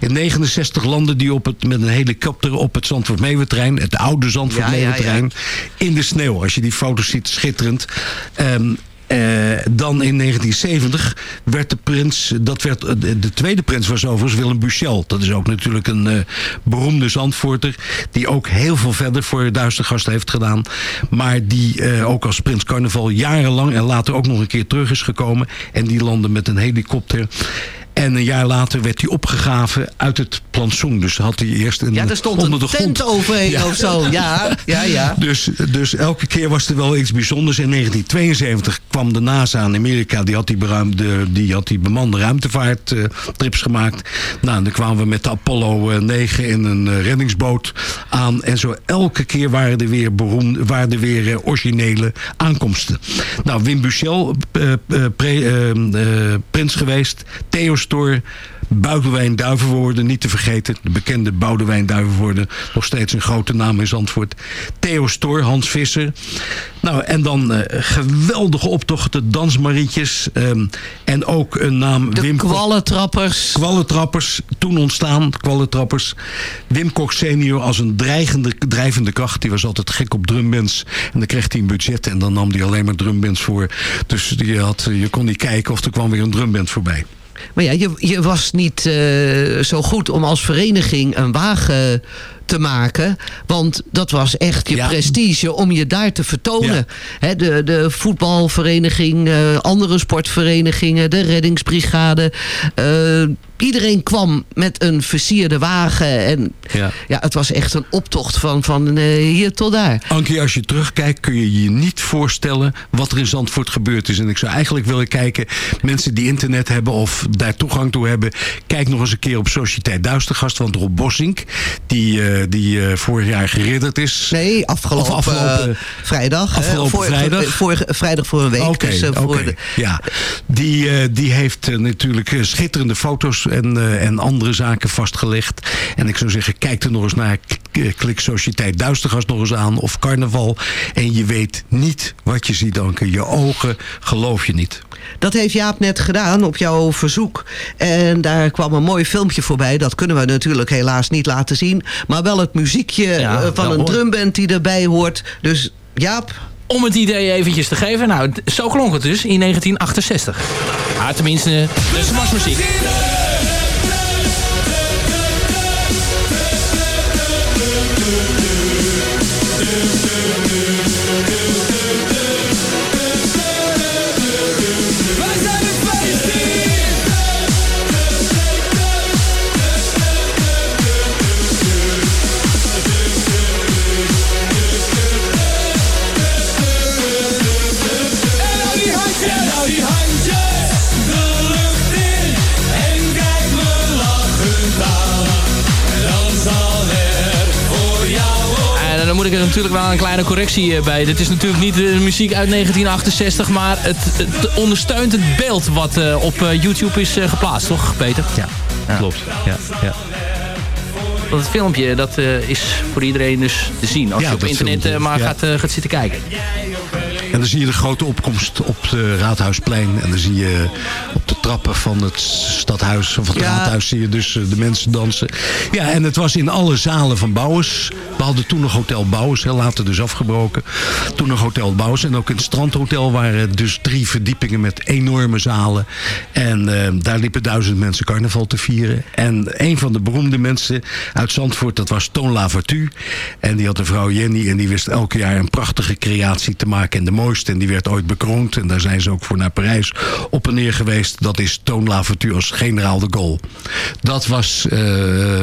In 69 landde die op het, met een helikopter op het Zandvoort-Meeuwentrein... het oude ja, ja, ja. in de sneeuw. Als je die foto's ziet, schitterend... Um, uh, dan in 1970 werd de prins, dat werd, de, de tweede prins was overigens Willem Buchel. Dat is ook natuurlijk een uh, beroemde Zandvoorter. Die ook heel veel verder voor Duistergasten heeft gedaan. Maar die ook als prins carnaval jarenlang en later ook nog een keer terug is gekomen. En die landde met een helikopter. En een jaar later werd hij opgegraven uit het plantsoen. Dus had hij eerst een, ja, er stond onder een de tent grond. overheen ja. of zo. Ja, ja, ja. Dus, dus elke keer was er wel iets bijzonders. In 1972 kwam de NASA in Amerika. Die had die, beruimde, die, had die bemande ruimtevaarttrips uh, gemaakt. Nou, dan kwamen we met de Apollo uh, 9 in een uh, reddingsboot aan. En zo elke keer waren er weer, beroemde, waren er weer uh, originele aankomsten. Nou, Wim Buchel, pre, prins geweest. Theo Stoor, Boudewijn Duivenwoorden, niet te vergeten. De bekende Boudewijn Duivenwoorden, nog steeds een grote naam in Zandvoort. Theo Stoor, Hans Visser. Nou, en dan uh, geweldige optochten, dansmarietjes. Um, en ook een naam... De Wim kwallentrappers. Kwallentrappers, toen ontstaan, kwallentrappers. Wim Kok senior als een dreigende, drijvende kracht. Die was altijd gek op drumbands. En dan kreeg hij een budget en dan nam hij alleen maar drumbands voor. Dus je, had, je kon niet kijken of er kwam weer een drumband voorbij. Maar ja, je, je was niet uh, zo goed om als vereniging een wagen te maken. Want dat was echt je ja. prestige om je daar te vertonen. Ja. He, de, de voetbalvereniging, uh, andere sportverenigingen, de reddingsbrigade. Uh, iedereen kwam met een versierde wagen. En ja, ja het was echt een optocht van, van uh, hier tot daar. Ankie, als je terugkijkt kun je je niet voorstellen wat er in Zandvoort gebeurd is. En ik zou eigenlijk willen kijken, mensen die internet hebben of daar toegang toe hebben. Kijk nog eens een keer op Sociëteit Duistergast. Want Rob Bossink, die, die uh, vorig jaar geridderd is. Nee, afgelopen, afgelopen vrijdag. Afgelopen voor, vrijdag. Voor, voor, vrijdag voor een week. Okay, dus, okay. de... Ja, die, die heeft natuurlijk schitterende foto's en, en andere zaken vastgelegd. En ik zou zeggen, kijk er nog eens naar. Klik Sociëteit Duistergast nog eens aan. Of Carnaval. En je weet niet wat je ziet, Anke. Je ogen geloof je niet. Dat heeft Jaap net gedaan op jouw verzoek. En daar kwam een mooi filmpje voorbij. Dat kunnen we natuurlijk helaas niet laten zien. Maar wel het muziekje ja, uh, van een hoor. drumband die erbij hoort. Dus Jaap, om het idee eventjes te geven. Nou, zo klonk het dus in 1968. Ah, tenminste, de smarsmuziek. natuurlijk wel een kleine correctie eh, bij. Dit is natuurlijk niet de muziek uit 1968, maar het, het ondersteunt het beeld wat eh, op eh, YouTube is eh, geplaatst, toch Peter? Ja, klopt. Ja, ja. Dat het filmpje dat, eh, is voor iedereen dus te zien. Als Ja, je op internet eh, maar ja. gaat, eh, gaat zitten kijken. En dan zie je de grote opkomst op het Raadhuisplein. En dan zie je op de trappen van het stadhuis, of het Ja. raadhuis, zie je dus eh, de mensen dansen. Ja, en het was in alle zalen van Bouwers. We hadden toen nog Hotel Bouwers, heel later dus afgebroken. Toen nog Hotel Bouwers. En ook in het strandhotel waren dus drie verdiepingen met enorme zalen. En eh, daar liepen duizend mensen carnaval te vieren. En een van de beroemde mensen uit Zandvoort, dat was Toon Lavertu. En die had een vrouw Jenny en die wist elk jaar een prachtige creatie te maken. En de mooiste. En die werd ooit bekroond. En daar zijn ze ook voor naar Parijs op en neer geweest. Dat is Toon Lavertu als generaal de Gaulle. Dat was eh,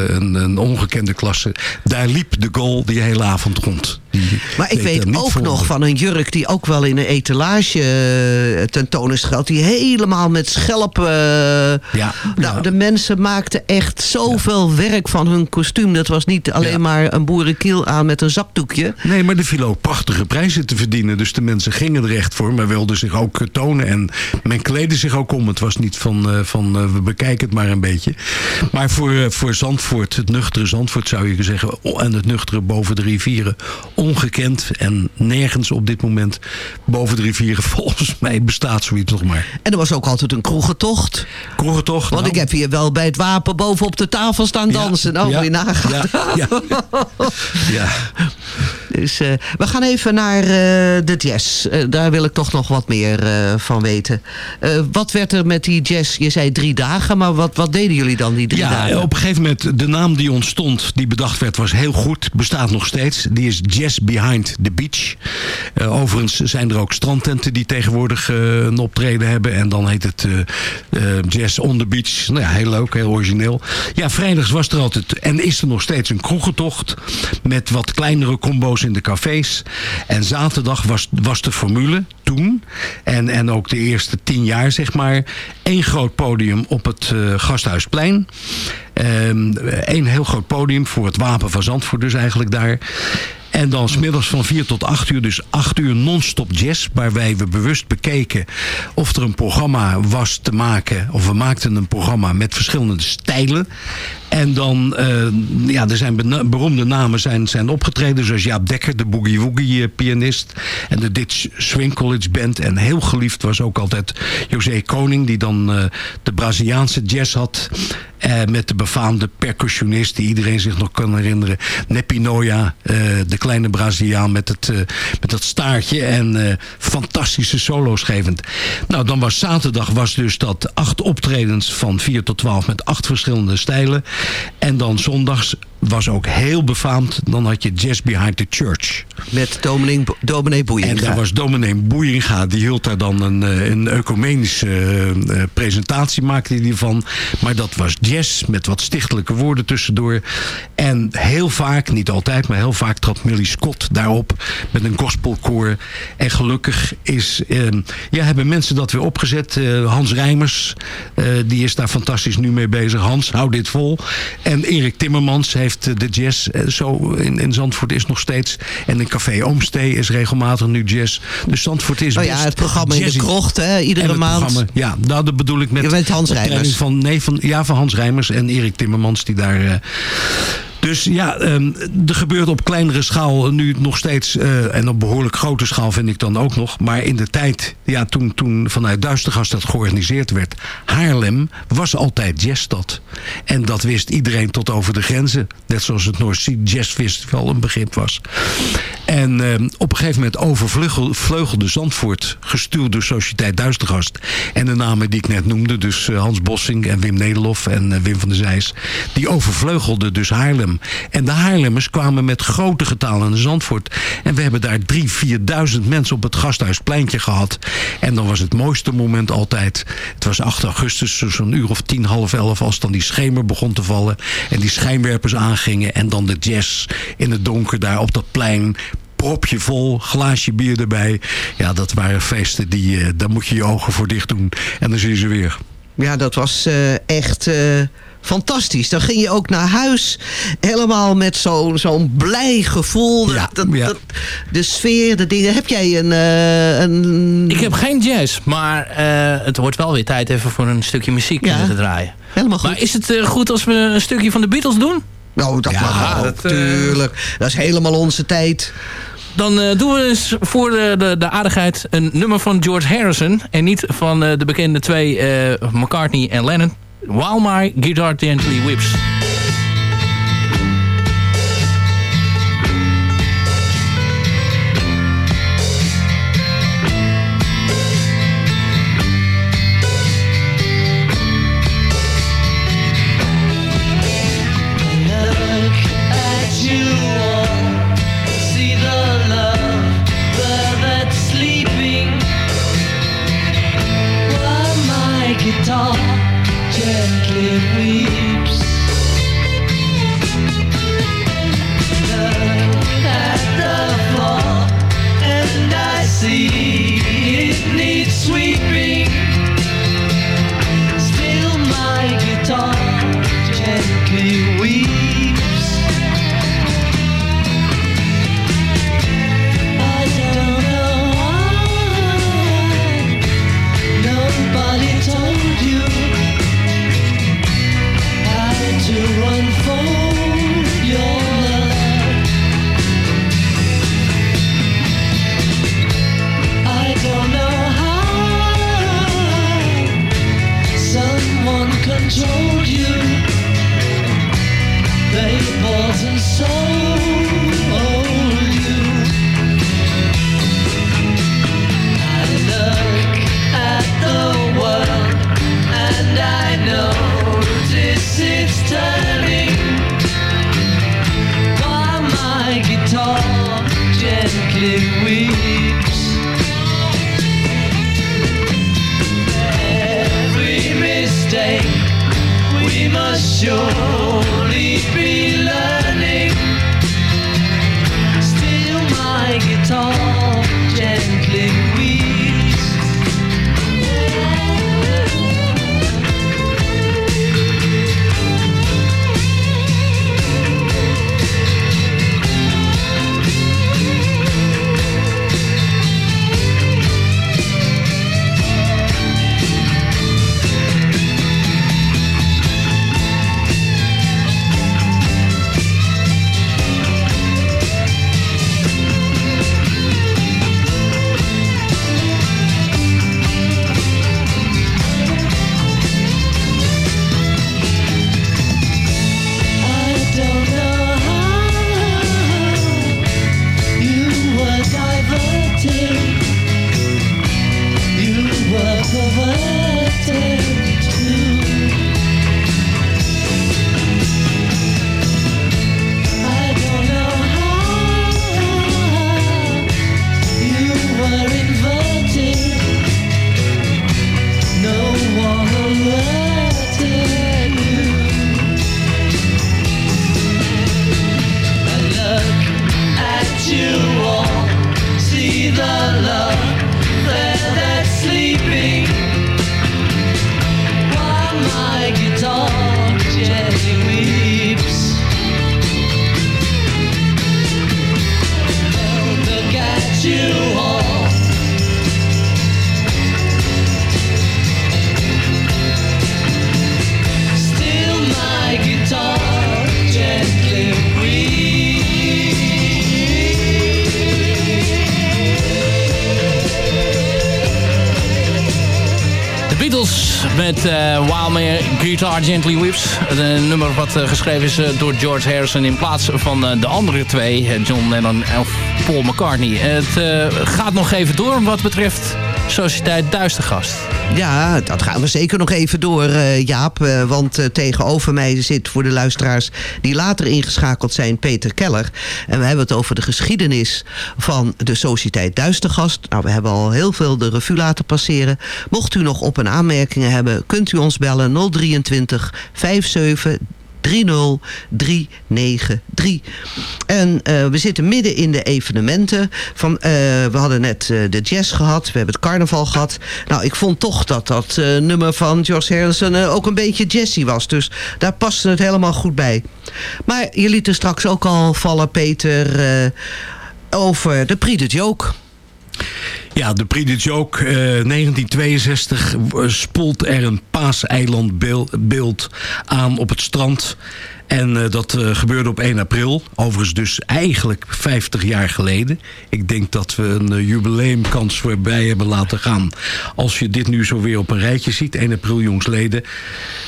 een, een ongekende klasse. Daar liep de Gaulle die hele avond rond. Die Maar ik weet ook voor. nog van een jurk die ook wel in een etalage eh, tentoon is gehad. Die helemaal met schelpen... eh, Ja, nou, ja. de mensen maakten echt zoveel werk van hun kostuum. Dat was niet alleen Ja. maar een boerenkiel aan met een zakdoekje. Nee, maar er vielen ook prachtige prijzen te verdienen. Dus de mensen gingen er echt voor, maar wilden zich ook eh, tonen. En men kleedde zich ook om. Het was niet van, van we bekijken het maar een beetje. Maar voor, voor Zandvoort, het nuchtere Zandvoort zou je zeggen... oh, en het nuchtere boven de rivieren, ongekend. En nergens op dit moment boven de rivieren... volgens mij bestaat zoiets nog maar. En er was ook altijd een kroegentocht. Kroegentocht. Want nou, ik heb hier wel bij het wapen boven op de tafel staan dansen. ja, moet je nagaan. Ja, ja, ja. Dus we gaan even naar eh, de jazz. Eh, daar wil ik toch nog wat meer van weten. Wat werd er met die jazz? Je zei drie dagen, maar wat, wat deden jullie dan die drie Ja, dagen? op een gegeven moment, de naam die ontstond, die bedacht werd, was heel goed. Bestaat nog steeds. Die is Jazz Behind the Beach. Overigens zijn er ook strandtenten die tegenwoordig een optreden hebben. En dan heet het Jazz on the Beach. Nou ja, heel leuk, heel origineel. Ja, vrijdags was er altijd, en is er nog steeds, een kroegentocht. Met wat kleinere combo's in de cafés. En zaterdag was, was de formule, En, en ook de eerste tien jaar, zeg maar. één groot podium op het eh, Gasthuisplein. Eén heel groot podium voor het Wapen van Zandvoort dus eigenlijk daar. En dan smiddags van 4 tot 8 uur, dus 8 uur non-stop jazz. Waarbij we bewust bekeken of er een programma was te maken. Of we maakten een programma met verschillende stijlen. En dan, eh, ja, er zijn beroemde namen zijn, zijn opgetreden. Zoals Jaap Dekker, de Boogie Woogie eh. En de Ditch Swing Band. En heel geliefd was ook altijd José Koning. Die dan eh, de Braziliaanse jazz had. Eh, met de befaamde percussionist die iedereen zich nog kan herinneren. Nepi Noya, eh, de kleine Braziliaan met, het, met dat staartje. En fantastische solo's gevend. Nou, dan was zaterdag was dus dat acht optredens van 4 tot 12 met acht verschillende stijlen. En dan zondags was ook heel befaamd. Dan had je Jazz Behind the Church. Met dominee, dominee En Boeienga. daar was dominee Boeienga, die hield daar dan een, eh, een ecumenische eh, eh, presentatie, maakte hij ervan. Maar dat was jazz, met wat stichtelijke woorden tussendoor. En heel vaak, niet altijd, maar heel vaak trad Millie Scott daarop met een gospelkoor. En gelukkig is, eh, ja, hebben mensen dat weer opgezet. Hans Rijmers, die is daar fantastisch nu mee bezig. Hans, hou dit vol. En Erik Timmermans heeft eh, de jazz eh, zo in, in Zandvoort is nog steeds. En in Café Oomstee is regelmatig nu jazz. Dus Zandvoort is Oh ja, het programma in de jazzy. krocht, hè, iedere maand. ja, nou, dat bedoel ik met... Je bent Hans Rijmers. Van, nee, van, ja, van Hans Rijmers en Erik Timmermans die daar... dus ja, ehm, er gebeurt op kleinere schaal nu nog steeds... eh, en op behoorlijk grote schaal vind ik dan ook nog. Maar in de tijd, ja, toen, toen vanuit Duistergast dat georganiseerd werd... Haarlem was altijd jazzstad. En dat wist iedereen tot over de grenzen. Net zoals het North Sea Jazz Festival een begrip was. En ehm, op een gegeven moment overvleugelde Zandvoort... gestuurd door Sociëteit Duistergast. En de namen die ik net noemde, dus eh, Hans Bossing en Wim Nederlof en eh, Wim van der Zijs... die overvleugelden dus Haarlem. En de Haarlemmers kwamen met grote getalen naar Zandvoort. En we hebben daar drie, vierduizend mensen op het Gasthuispleintje gehad. En dan was het mooiste moment altijd... het was 8 augustus, zo- zo'n uur of tien, half elf... als dan die schemer begon te vallen en die schijnwerpers aangingen... en dan de jazz in het donker daar op dat plein propje vol, glaasje bier erbij. Ja, dat waren feesten, die, eh, daar moet je je ogen voor dicht doen. En dan zie je ze weer. Ja, dat was eh, echt eh, fantastisch. Dan ging je ook naar huis helemaal met zo'n zo'n blij gevoel. Ja, Dat- ja. dat- de sfeer, de dingen. Heb jij een... eh, een... Ik heb geen jazz, maar eh, het wordt wel weer tijd even voor een stukje muziek Ja. te draaien. Helemaal goed. Maar is het eh, goed als we een stukje van de Beatles doen? Nou, dat Ja, mag ook, dat, tuurlijk. Dat is helemaal onze tijd. Dan doen we eens voor de, de, de aardigheid een nummer van George Harrison. En niet van de bekende twee McCartney en Lennon. While My Guitar Gently Whips. Guitar Gently Whips. Een nummer wat eh, geschreven is eh, door George Harrison in plaats van eh, de andere twee. eh, John Lennon en Paul McCartney. Het eh, gaat nog even door wat betreft Sociëteit Duistergast. Ja, dat gaan we zeker nog even door, eh, Jaap. eh, want eh, tegenover mij zit voor de luisteraars die later ingeschakeld zijn... Peter Keller. En we hebben het over de geschiedenis van de Sociëteit Duistergast. Nou, we hebben al heel veel de revue laten passeren. Mocht u nog op- en aanmerkingen hebben, kunt u ons bellen 023 57 30393. En eh, we zitten midden in de evenementen. Van, eh, we hadden net eh, de jazz gehad, we hebben het carnaval gehad. Nou, ik vond toch dat dat nummer van George Harrison ook een beetje jazzy was. Dus daar paste het helemaal goed bij. Maar je liet er straks ook al vallen, Peter, over de Prix de Joke. Ja, de Prix de Joke, eh, 1962 spoelt er een paaseilandbeeld aan op het strand. En eh, dat eh, gebeurde op 1 april. Overigens dus eigenlijk 50 jaar geleden. Ik denk dat we een eh, jubileumkans voorbij hebben laten gaan. Als je dit nu zo weer op een rijtje ziet, 1 april jongsleden.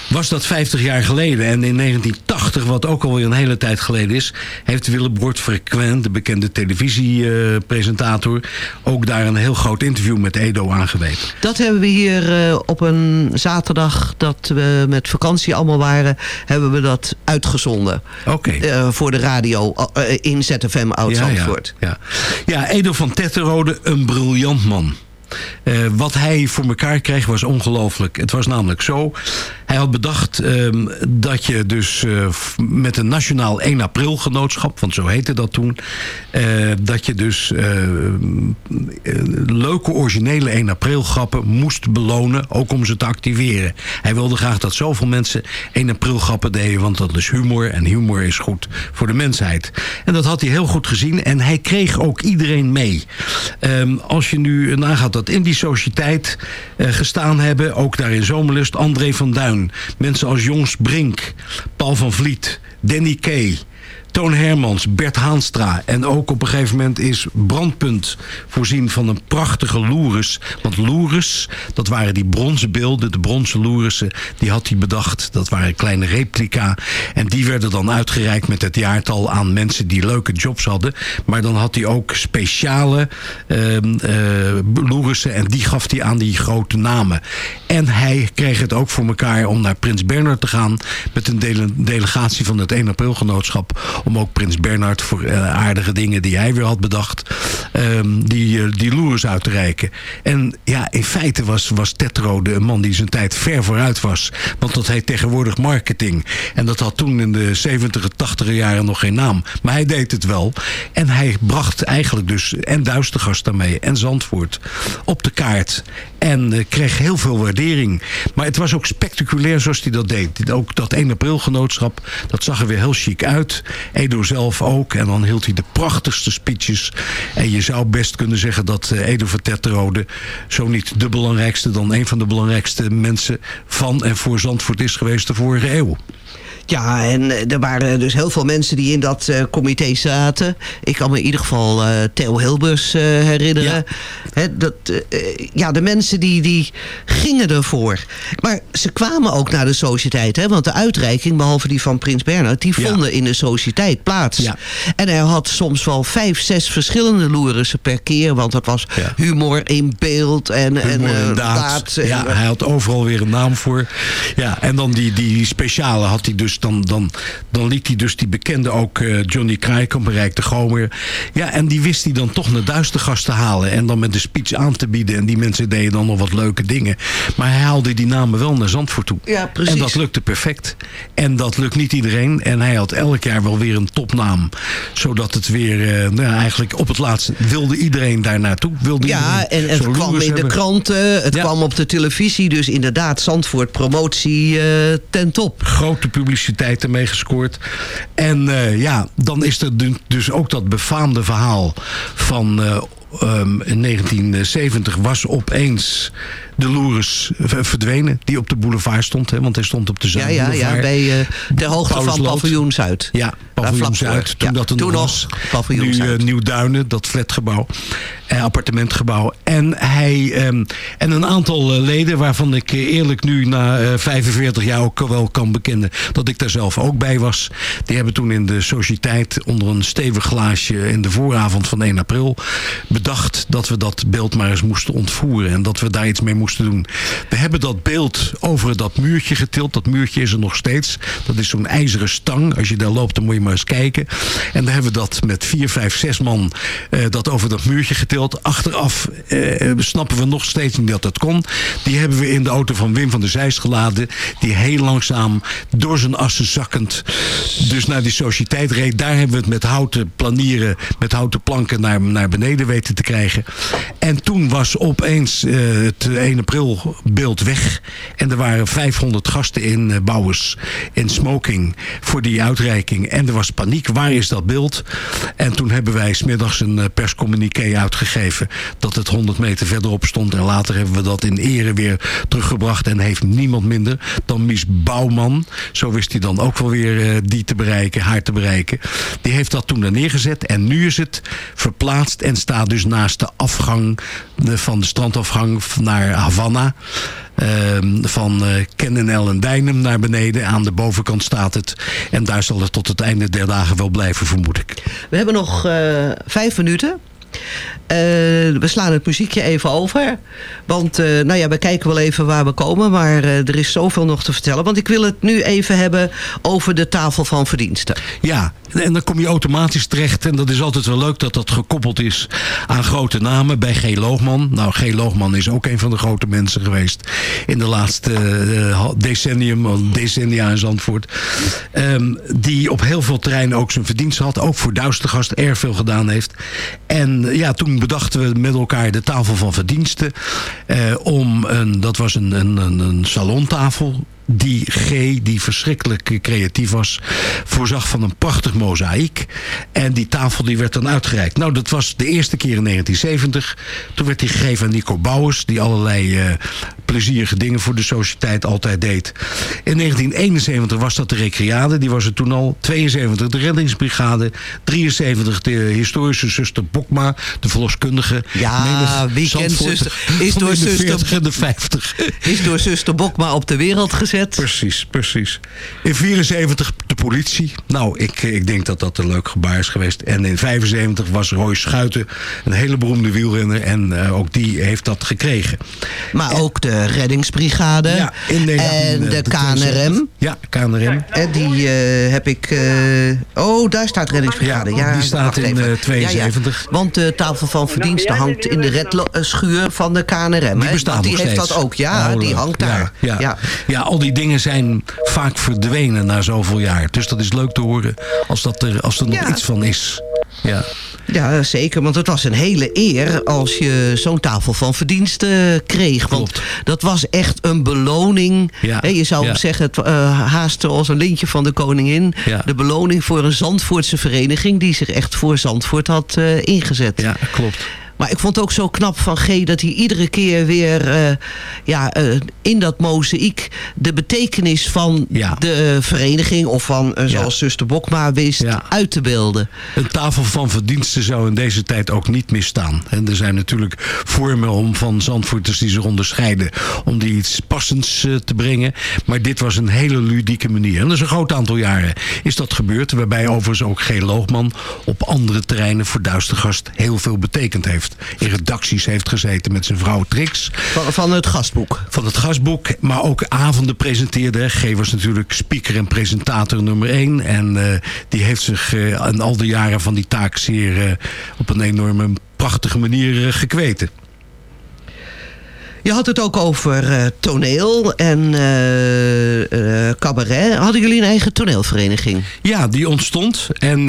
Was dat 50 jaar geleden. En in 1980, wat ook alweer een hele tijd geleden is... heeft Willebord Frequent, de bekende televisiepresentator... ook daar een heel groot interview met Edo aangewezen. Dat hebben we hier op een zaterdag dat we met vakantie allemaal waren... hebben we dat uitgezonden. Eh, voor de radio eh, in ZFM Oud-Zandvoort. Ja, ja. ja, Edo van Tetterode, een briljant man. Wat hij voor elkaar kreeg was ongelooflijk. Het was namelijk zo. Hij had bedacht ehm, dat je dus eh, met een nationaal 1 april genootschap, want zo heette dat toen, eh, dat je dus eh, leuke originele 1 april grappen moest belonen, ook om ze te activeren. Hij wilde graag dat zoveel mensen 1 april grappen deden, want dat is humor en humor is goed voor de mensheid. En dat had hij heel goed gezien en hij kreeg ook iedereen mee. Ehm, als je nu nagaat dat in die sociëteit gestaan hebben, ook daar in Zomerlust, André van Duin, mensen als Jons Brink, Paul van Vliet, Danny Kay. Toon Hermans, Bert Haanstra. En ook op een gegeven moment is Brandpunt voorzien van een prachtige loeres. Want loeres, dat waren die bronzen beelden, de bronzen loeressen, die had hij bedacht. Dat waren kleine replica. En die werden dan uitgereikt met het jaartal aan mensen die leuke jobs hadden. Maar dan had hij ook speciale loeressen en die gaf hij aan die grote namen. En hij kreeg het ook voor elkaar om naar Prins Bernhard te gaan met een dele- delegatie van het 1 april genootschap om ook Prins Bernhard voor eh, aardige dingen die hij weer had bedacht, ehm, die, eh, die loers uit te reiken. En ja, in feite was, was Tetrode een man die zijn tijd ver vooruit was. Want dat heet tegenwoordig marketing. En dat had toen in de 70 80 jaren nog geen naam. Maar hij deed het wel. En hij bracht eigenlijk dus en Duistergast daarmee en Zandvoort op de kaart. En eh, kreeg heel veel waardering. Maar het was ook spectaculair zoals hij dat deed. Ook dat 1 april genootschap, dat zag er weer heel chic uit. Edo zelf ook. En dan hield hij de prachtigste speeches. En je zou best kunnen zeggen dat eh, Edo van Tetterode... zo niet de belangrijkste, dan een van de belangrijkste mensen... van en voor Zandvoort is geweest de vorige eeuw. Ja, en eh, er waren dus heel veel mensen die in dat eh, comité zaten. Ik kan me in ieder geval eh, Theo Hilbers herinneren. Hè, dat, ja, de mensen die, die gingen ervoor. Maar ze kwamen ook naar de sociëteit. Hè, want de uitreiking, behalve die van Prins Bernhard... die Ja. vonden in de sociëteit plaats. Ja. En hij had soms wel vijf, zes verschillende loerissen per keer. Want dat was Ja. humor in beeld en, en Humor en daad. daad en, ja, hij had overal weer een naam voor. Ja, en dan die, die speciale had hij dus. Dan, dan, dan liet hij dus die bekende ook eh, Johnny Krijkamp, Rijk de Gomer. Ja, en die wist hij dan toch naar Duistergast te halen. En dan met de speech aan te bieden. En die mensen deden dan nog wat leuke dingen. Maar hij haalde die namen wel naar Zandvoort toe. Ja, precies. En dat lukte perfect. En dat lukt niet iedereen. En hij had elk jaar wel weer een topnaam. Zodat het weer, eh, nou eigenlijk op het laatst wilde iedereen daar naartoe. Wilde Ja, en het kwam in de kranten, het Ja. kwam op de televisie. Dus inderdaad, Zandvoort promotie eh, ten top. grote publiciteit ermee gescoord. En eh, ja, dan is er du- dus ook dat befaamde verhaal van... eh, ehm, in 1970 was opeens de Loeres v- verdwenen. Die op de boulevard stond. Hè, want hij stond op de Ja, ja, Zuidboulevard. ja, bij, eh ter hoogte van. Paviljoen Zuid. Ja, paviljoen. Zuid. Toen Ja, dat een toen nog was. paviljoen nu Zuid. eh, Nieuw-Duinen, dat flatgebouw. Eh, appartementgebouw. En, hij, ehm, en een aantal eh, leden waarvan ik eh, eerlijk nu na eh, 45 jaar ook wel kan bekennen... dat ik daar zelf ook bij was. Die hebben toen in de sociëteit onder een stevig glaasje... in de vooravond van 1 april bedacht dat we dat beeld maar eens moesten ontvoeren. En dat we daar iets mee moesten doen. We hebben dat beeld over dat muurtje getild. Dat muurtje is er nog steeds. Dat is zo'n ijzeren stang. Als je daar loopt, dan moet je maar eens kijken. En dan hebben we dat met vier, vijf, zes man eh, dat over dat muurtje getild. Achteraf eh, snappen we nog steeds niet dat dat kon. Die hebben we in de auto van Wim van der Zijst geladen. Die heel langzaam door zijn assen zakkend dus naar die sociëteit reed. Daar hebben we het met houten planieren, met houten planken naar, naar beneden weten te krijgen. En toen was opeens eh, het 1 april beeld weg. En er waren 500 gasten in eh, Bouwers in smoking voor die uitreiking. En er was paniek. Waar is dat beeld? En toen hebben wij smiddags een eh, perscommuniqué uitgegeven dat het 100 meter verderop stond. En later hebben we dat in ere weer teruggebracht. En heeft niemand minder dan Mies Bouwman. Zo wist hij dan ook wel weer die te bereiken, haar te bereiken. Die heeft dat toen daar neergezet. En nu is het verplaatst en staat naast de afgang van de strandafgang naar Havana. Ehm, van eh Kennenel en Dijnem naar beneden. Aan de bovenkant staat het. En daar zal het tot het einde der dagen wel blijven, vermoed ik. We hebben nog eh, vijf minuten. Eh, we slaan het muziekje even over. Want eh, nou ja, we kijken wel even waar we komen. Maar eh, er is zoveel nog te vertellen. Want ik wil het nu even hebben over de tafel van verdiensten. Ja, en dan kom je automatisch terecht. En dat is altijd wel leuk dat dat gekoppeld is aan grote namen. Bij G. Loogman. Nou, G. Loogman is ook een van de grote mensen geweest. In de laatste decennium, decennia in Zandvoort. Ehm, die op heel veel terreinen ook zijn verdiensten had. Ook voor Duistergast erg veel gedaan heeft. En ja, toen bedachten we met elkaar de tafel van verdiensten. eh, om een, dat was een, een, een salontafel die G, die verschrikkelijk creatief was, voorzag van een prachtig mozaïek. En die tafel die werd dan uitgereikt. Nou, dat was de eerste keer in 1970. Toen werd die gegeven aan Nico Bouwers, die allerlei eh, plezierige dingen voor de sociëteit altijd deed. In 1971 was dat de Recreade, die was er toen al. 72 de reddingsbrigade. 73 de historische zuster Bokma, de verloskundige. Ja, Menig wie kent Zandvoort zuster- is door de zuster- 40 en de 50. Is door zuster Bokma op de wereld gezet. Precies, precies. In 74 de politie. Nou, ik, ik denk dat dat een leuk gebaar is geweest. En in 75 was Roy Schuiten een hele beroemde wielrenner. En eh, ook die heeft dat gekregen. Maar ook de reddingsbrigade. Ja, in de- en in de, de KNRM. Ja, KNRM. En die eh, heb ik... eh, oh, daar staat reddingsbrigade. Ja, Ja, die staat in, even. eh, 72. Ja, ja. Want de tafel van verdiensten hangt in de redschuur van de KNRM. Die hè? bestaat Want die nog heeft steeds. dat ook. Ja, die hangt Ja, daar. Ja, ja. Ja. al die dingen zijn vaak verdwenen na zoveel jaar. Dus dat is leuk te horen als, dat er, als er nog iets van is. Ja. Ja, zeker. Want het was een hele eer als je zo'n tafel van verdiensten kreeg. Want Klopt. dat was echt een beloning. Ja, je zou ja. zeggen, het eh, haast als een lintje van de koningin. Ja. De beloning voor een Zandvoortse vereniging... die zich echt voor Zandvoort had eh, ingezet. ja, klopt. Maar ik vond het ook zo knap van G dat hij iedere keer weer eh, ja, eh, in dat mozaïek de betekenis van Ja. de vereniging of van, eh, zoals Ja. zuster Bokma wist, Ja. uit te beelden. Een tafel van verdiensten zou in deze tijd ook niet misstaan. En er zijn natuurlijk vormen om van Zandvoorters die zich onderscheiden... om die iets passends te brengen. Maar dit was een hele ludieke manier. En dat is een groot aantal jaren is dat gebeurd. Waarbij overigens ook G. Loogman op andere terreinen voor Duistergast heel veel betekend heeft. In redacties heeft gezeten met zijn vrouw Trix Van, van het gastboek. van het gastboek, maar ook avonden presenteerde. G was natuurlijk speaker en presentator nummer één. En eh, die heeft zich eh aan al die jaren van die taak zeer eh, op een enorme prachtige manier gekweten. Je had het ook over eh, toneel en eh, eh, cabaret. Hadden jullie een eigen toneelvereniging? Ja, die ontstond. En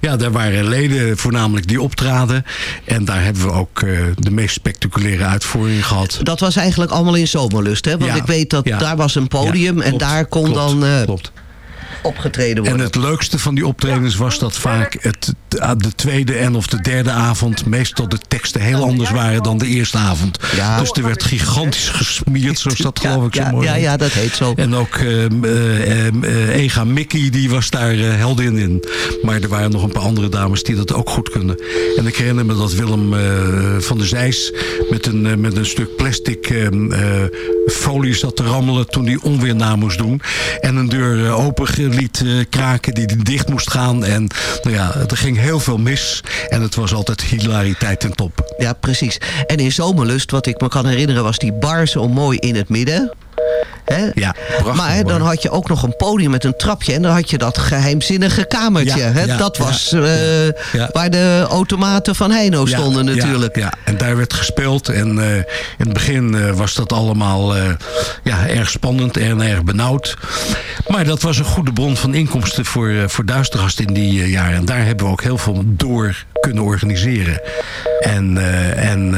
ja, daar waren leden voornamelijk die optraden. En daar hebben we ook de meest spectaculaire uitvoering gehad. Dat was eigenlijk allemaal in Zomerlust, hè? Want Ja, ik weet dat ja. daar was een podium Ja, en daar kon klopt, dan klopt. Opgetreden En worden. het leukste van die optredens was dat vaak het, de tweede en of de derde avond meestal de teksten heel anders waren dan de eerste avond. Ja. Dus er werd gigantisch gesmierd, zoals dat geloof ik zo mooi ja, ja, dat heet zo. En ook ehm, eh, ehm, eh, Ega Mickey, die was daar eh, heldin in. Maar er waren nog een paar andere dames die dat ook goed kunnen. En ik herinner me dat Willem eh, van der Zijs met een, eh, met een stuk plastic ehm, eh, folie zat te rammelen toen hij onweer na moest doen. En een deur open liet eh, kraken, die dicht moest gaan. En nou ja, er ging heel veel mis. En het was altijd hilariteit ten top. Ja, precies. En in Zomerlust, wat ik me kan herinneren, was die bar zo mooi in het midden. Hè? Ja, prachtig maar dan had je ook nog een podium met een trapje. En dan had je dat geheimzinnige kamertje. Ja, hè? ja, dat was eh, waar de automaten van Heino stonden natuurlijk. Ja, en daar werd gespeeld. En eh, in het begin eh, was dat allemaal ja, erg spannend en erg benauwd. Maar dat was een goede bron van inkomsten voor, voor Duistergast in die jaren. En daar hebben we ook heel veel door kunnen organiseren. En, en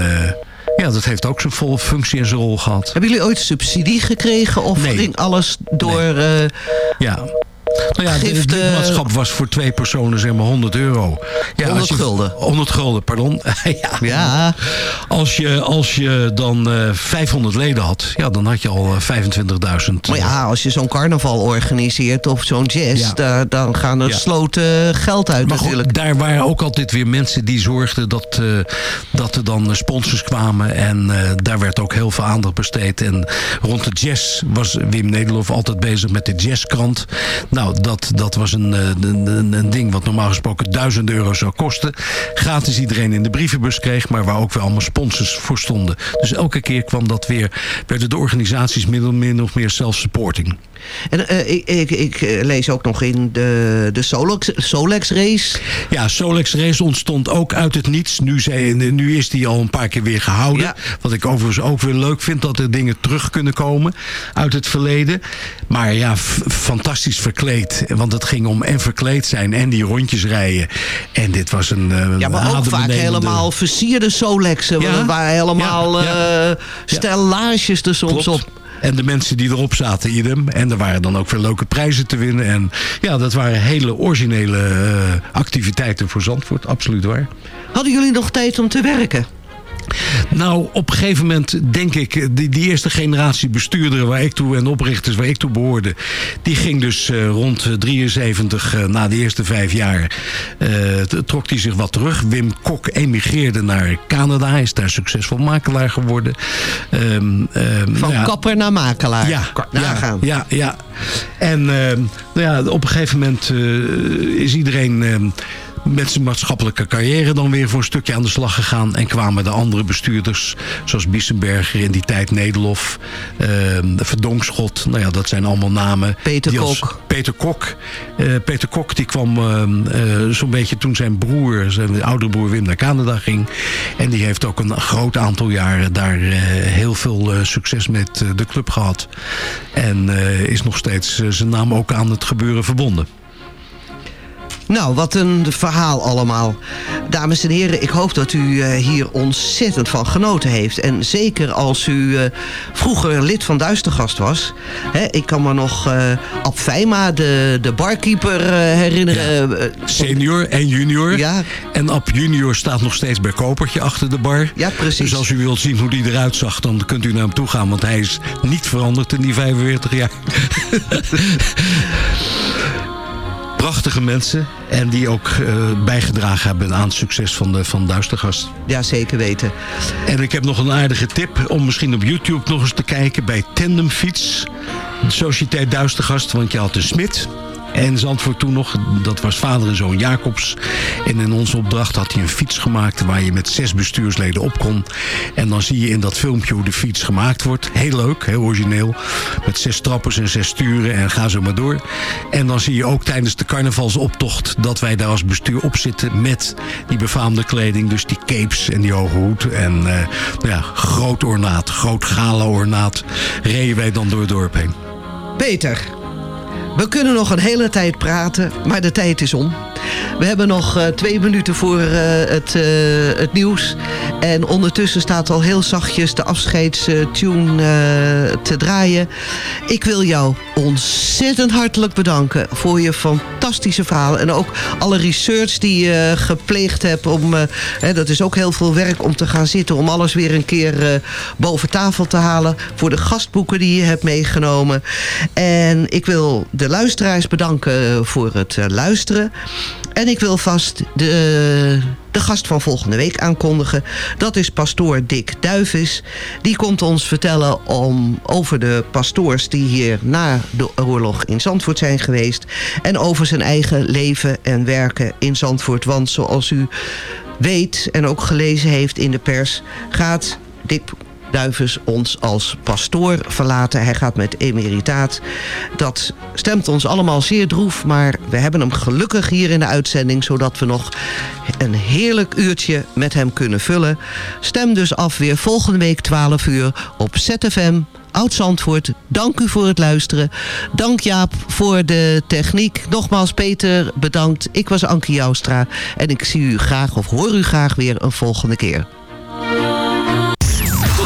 ja, dat heeft ook zijn volle functie en zijn rol gehad. Hebben jullie ooit subsidie gekregen? Of Nee. ging alles door... eh, Ja. Nou ja, het Gift, eh, lidmaatschap was voor twee personen zeg maar 100 euro. Ja, 100 als je- gulden. 100 gulden, pardon. ja. ja, Als je, als je dan eh 500 leden had, ja, dan had je al eh, 25.000. maar ja, als je zo'n carnaval organiseert of zo'n jazz... Ja. daar- dan gaan er Ja. sloten geld uit Maar goed, natuurlijk. daar waren ook altijd weer mensen die zorgden dat, eh, dat er dan sponsors kwamen. En eh, daar werd ook heel veel aandacht besteed. En rond de jazz was Wim Nederlof altijd bezig met de jazzkrant. Nou, dat, dat was een, eh, een, een, ding wat normaal gesproken duizend euro zou kosten. Gratis iedereen in de brievenbus kreeg, maar waar ook weer allemaal sponsors voor stonden. Dus elke keer kwam dat weer, werden de organisaties min of meer self-supporting. En eh, ik, ik, ik eh, lees ook nog in de, de Solex, Solex race. Ja, Solex Race ontstond ook uit het niets. Nu, zei, nu is die al een paar keer weer gehouden. Ja. Wat ik overigens ook weer leuk vind, dat er dingen terug kunnen komen uit het verleden. Maar ja, fantastisch verkleed. Want het ging om en verkleed zijn en die rondjes rijden. En dit was een eh, Ja, maar ook vaak helemaal versierde Solexen. Ja. Waar helemaal Ja, eh, stellages er soms Klopt. op. En de mensen die erop zaten, idem. En er waren dan ook veel leuke prijzen te winnen. En ja, dat waren hele originele eh, activiteiten voor Zandvoort. Absoluut waar. Hadden jullie nog tijd om te werken? Nou, op een gegeven moment denk ik, die, die eerste generatie bestuurderen waar ik toe en oprichters waar ik toe behoorde, die ging dus eh, rond eh, 73, eh, na de eerste vijf jaar, eh, trok die zich wat terug. Wim Kok emigreerde naar Canada, hij is daar succesvol makelaar geworden. Ehm, ehm, Van nou ja, kapper naar makelaar. ja, Nagaan. ja, ja, ja. En ehm, nou ja, op een gegeven moment is iedereen met zijn maatschappelijke carrière dan weer voor een stukje aan de slag gegaan. En kwamen de andere bestuurders, zoals Bissenberger in die tijd, Nederlof, ehm, Verdonkschot. Nou ja, dat zijn allemaal namen. Peter als- Kok. Peter Kok. Eh, Peter Kok die kwam ehm, eh, zo'n beetje toen zijn broer, zijn oudere broer Wim naar Canada ging. En die heeft ook een groot aantal jaren daar eh, heel veel succes met de club gehad. En is nog steeds zijn naam ook aan het gebeuren verbonden. Nou, wat een verhaal allemaal. Dames en heren, ik hoop dat u eh, hier ontzettend van genoten heeft. En zeker als u eh, vroeger lid van Duistergast was. Hè, ik kan me nog eh Ab Feima, de, de barkeeper, herinneren. Senior en junior. Ja. En Ab junior staat nog steeds bij Kopertje achter de bar. Ja, precies. Dus als u wilt zien hoe die eruit zag, dan kunt u naar hem toe gaan. Want hij is niet veranderd in die 45 jaar. Prachtige mensen. En die ook eh, bijgedragen hebben aan het succes van, de, van Duistergast. ja, zeker weten. En ik heb nog een aardige tip om misschien op YouTube nog eens te kijken bij Tandemfiets. De Sociëteit Duistergast, want je had de Smit. En Zandvoort toen nog, dat was vader en zoon Jacobs. En in onze opdracht had hij een fiets gemaakt waar je met zes bestuursleden op kon. En dan zie je in dat filmpje hoe de fiets gemaakt wordt. Heel leuk, heel origineel. Met zes trappers en zes sturen en ga zo maar door. En dan zie je ook tijdens de carnavalsoptocht dat wij daar als bestuur op zitten met die befaamde kleding. Dus die capes en die hoge hoed. En eh, nou ja, groot ornaat, groot gala ornaat. Reden wij dan door het dorp heen. Peter, we kunnen nog een hele tijd praten, maar de tijd is om. We hebben nog eh, twee minuten voor eh, het, eh, het nieuws. En ondertussen staat al heel zachtjes de afscheidstune te draaien. Ik wil jou ontzettend hartelijk bedanken voor je fantastische verhaal. En ook alle research die je gepleegd hebt. Om, hè, dat is ook heel veel werk om te gaan zitten. Om alles weer een keer boven tafel te halen. Voor de gastboeken die je hebt meegenomen. En ik wil de luisteraars bedanken voor het luisteren. En ik wil vast de, de gast van volgende week aankondigen. Dat is pastoor Dick Duivis. Die komt ons vertellen om, over de pastoors die hier na de oorlog in Zandvoort zijn geweest. En over zijn eigen leven en werken in Zandvoort. Want zoals u weet en ook gelezen heeft in de pers... gaat Dick Duivis ons als pastoor verlaten. Hij gaat met emeritaat. Dat stemt ons allemaal zeer droef, maar we hebben hem gelukkig hier in de uitzending... zodat we nog een heerlijk uurtje met hem kunnen vullen. Stem dus af weer volgende week 12 uur op ZFM Oud-Zandvoort. Dank u voor het luisteren. Dank Jaap voor de techniek. Nogmaals Peter, bedankt. Ik was Ankie Joustra en ik zie u graag of hoor u graag weer een volgende keer.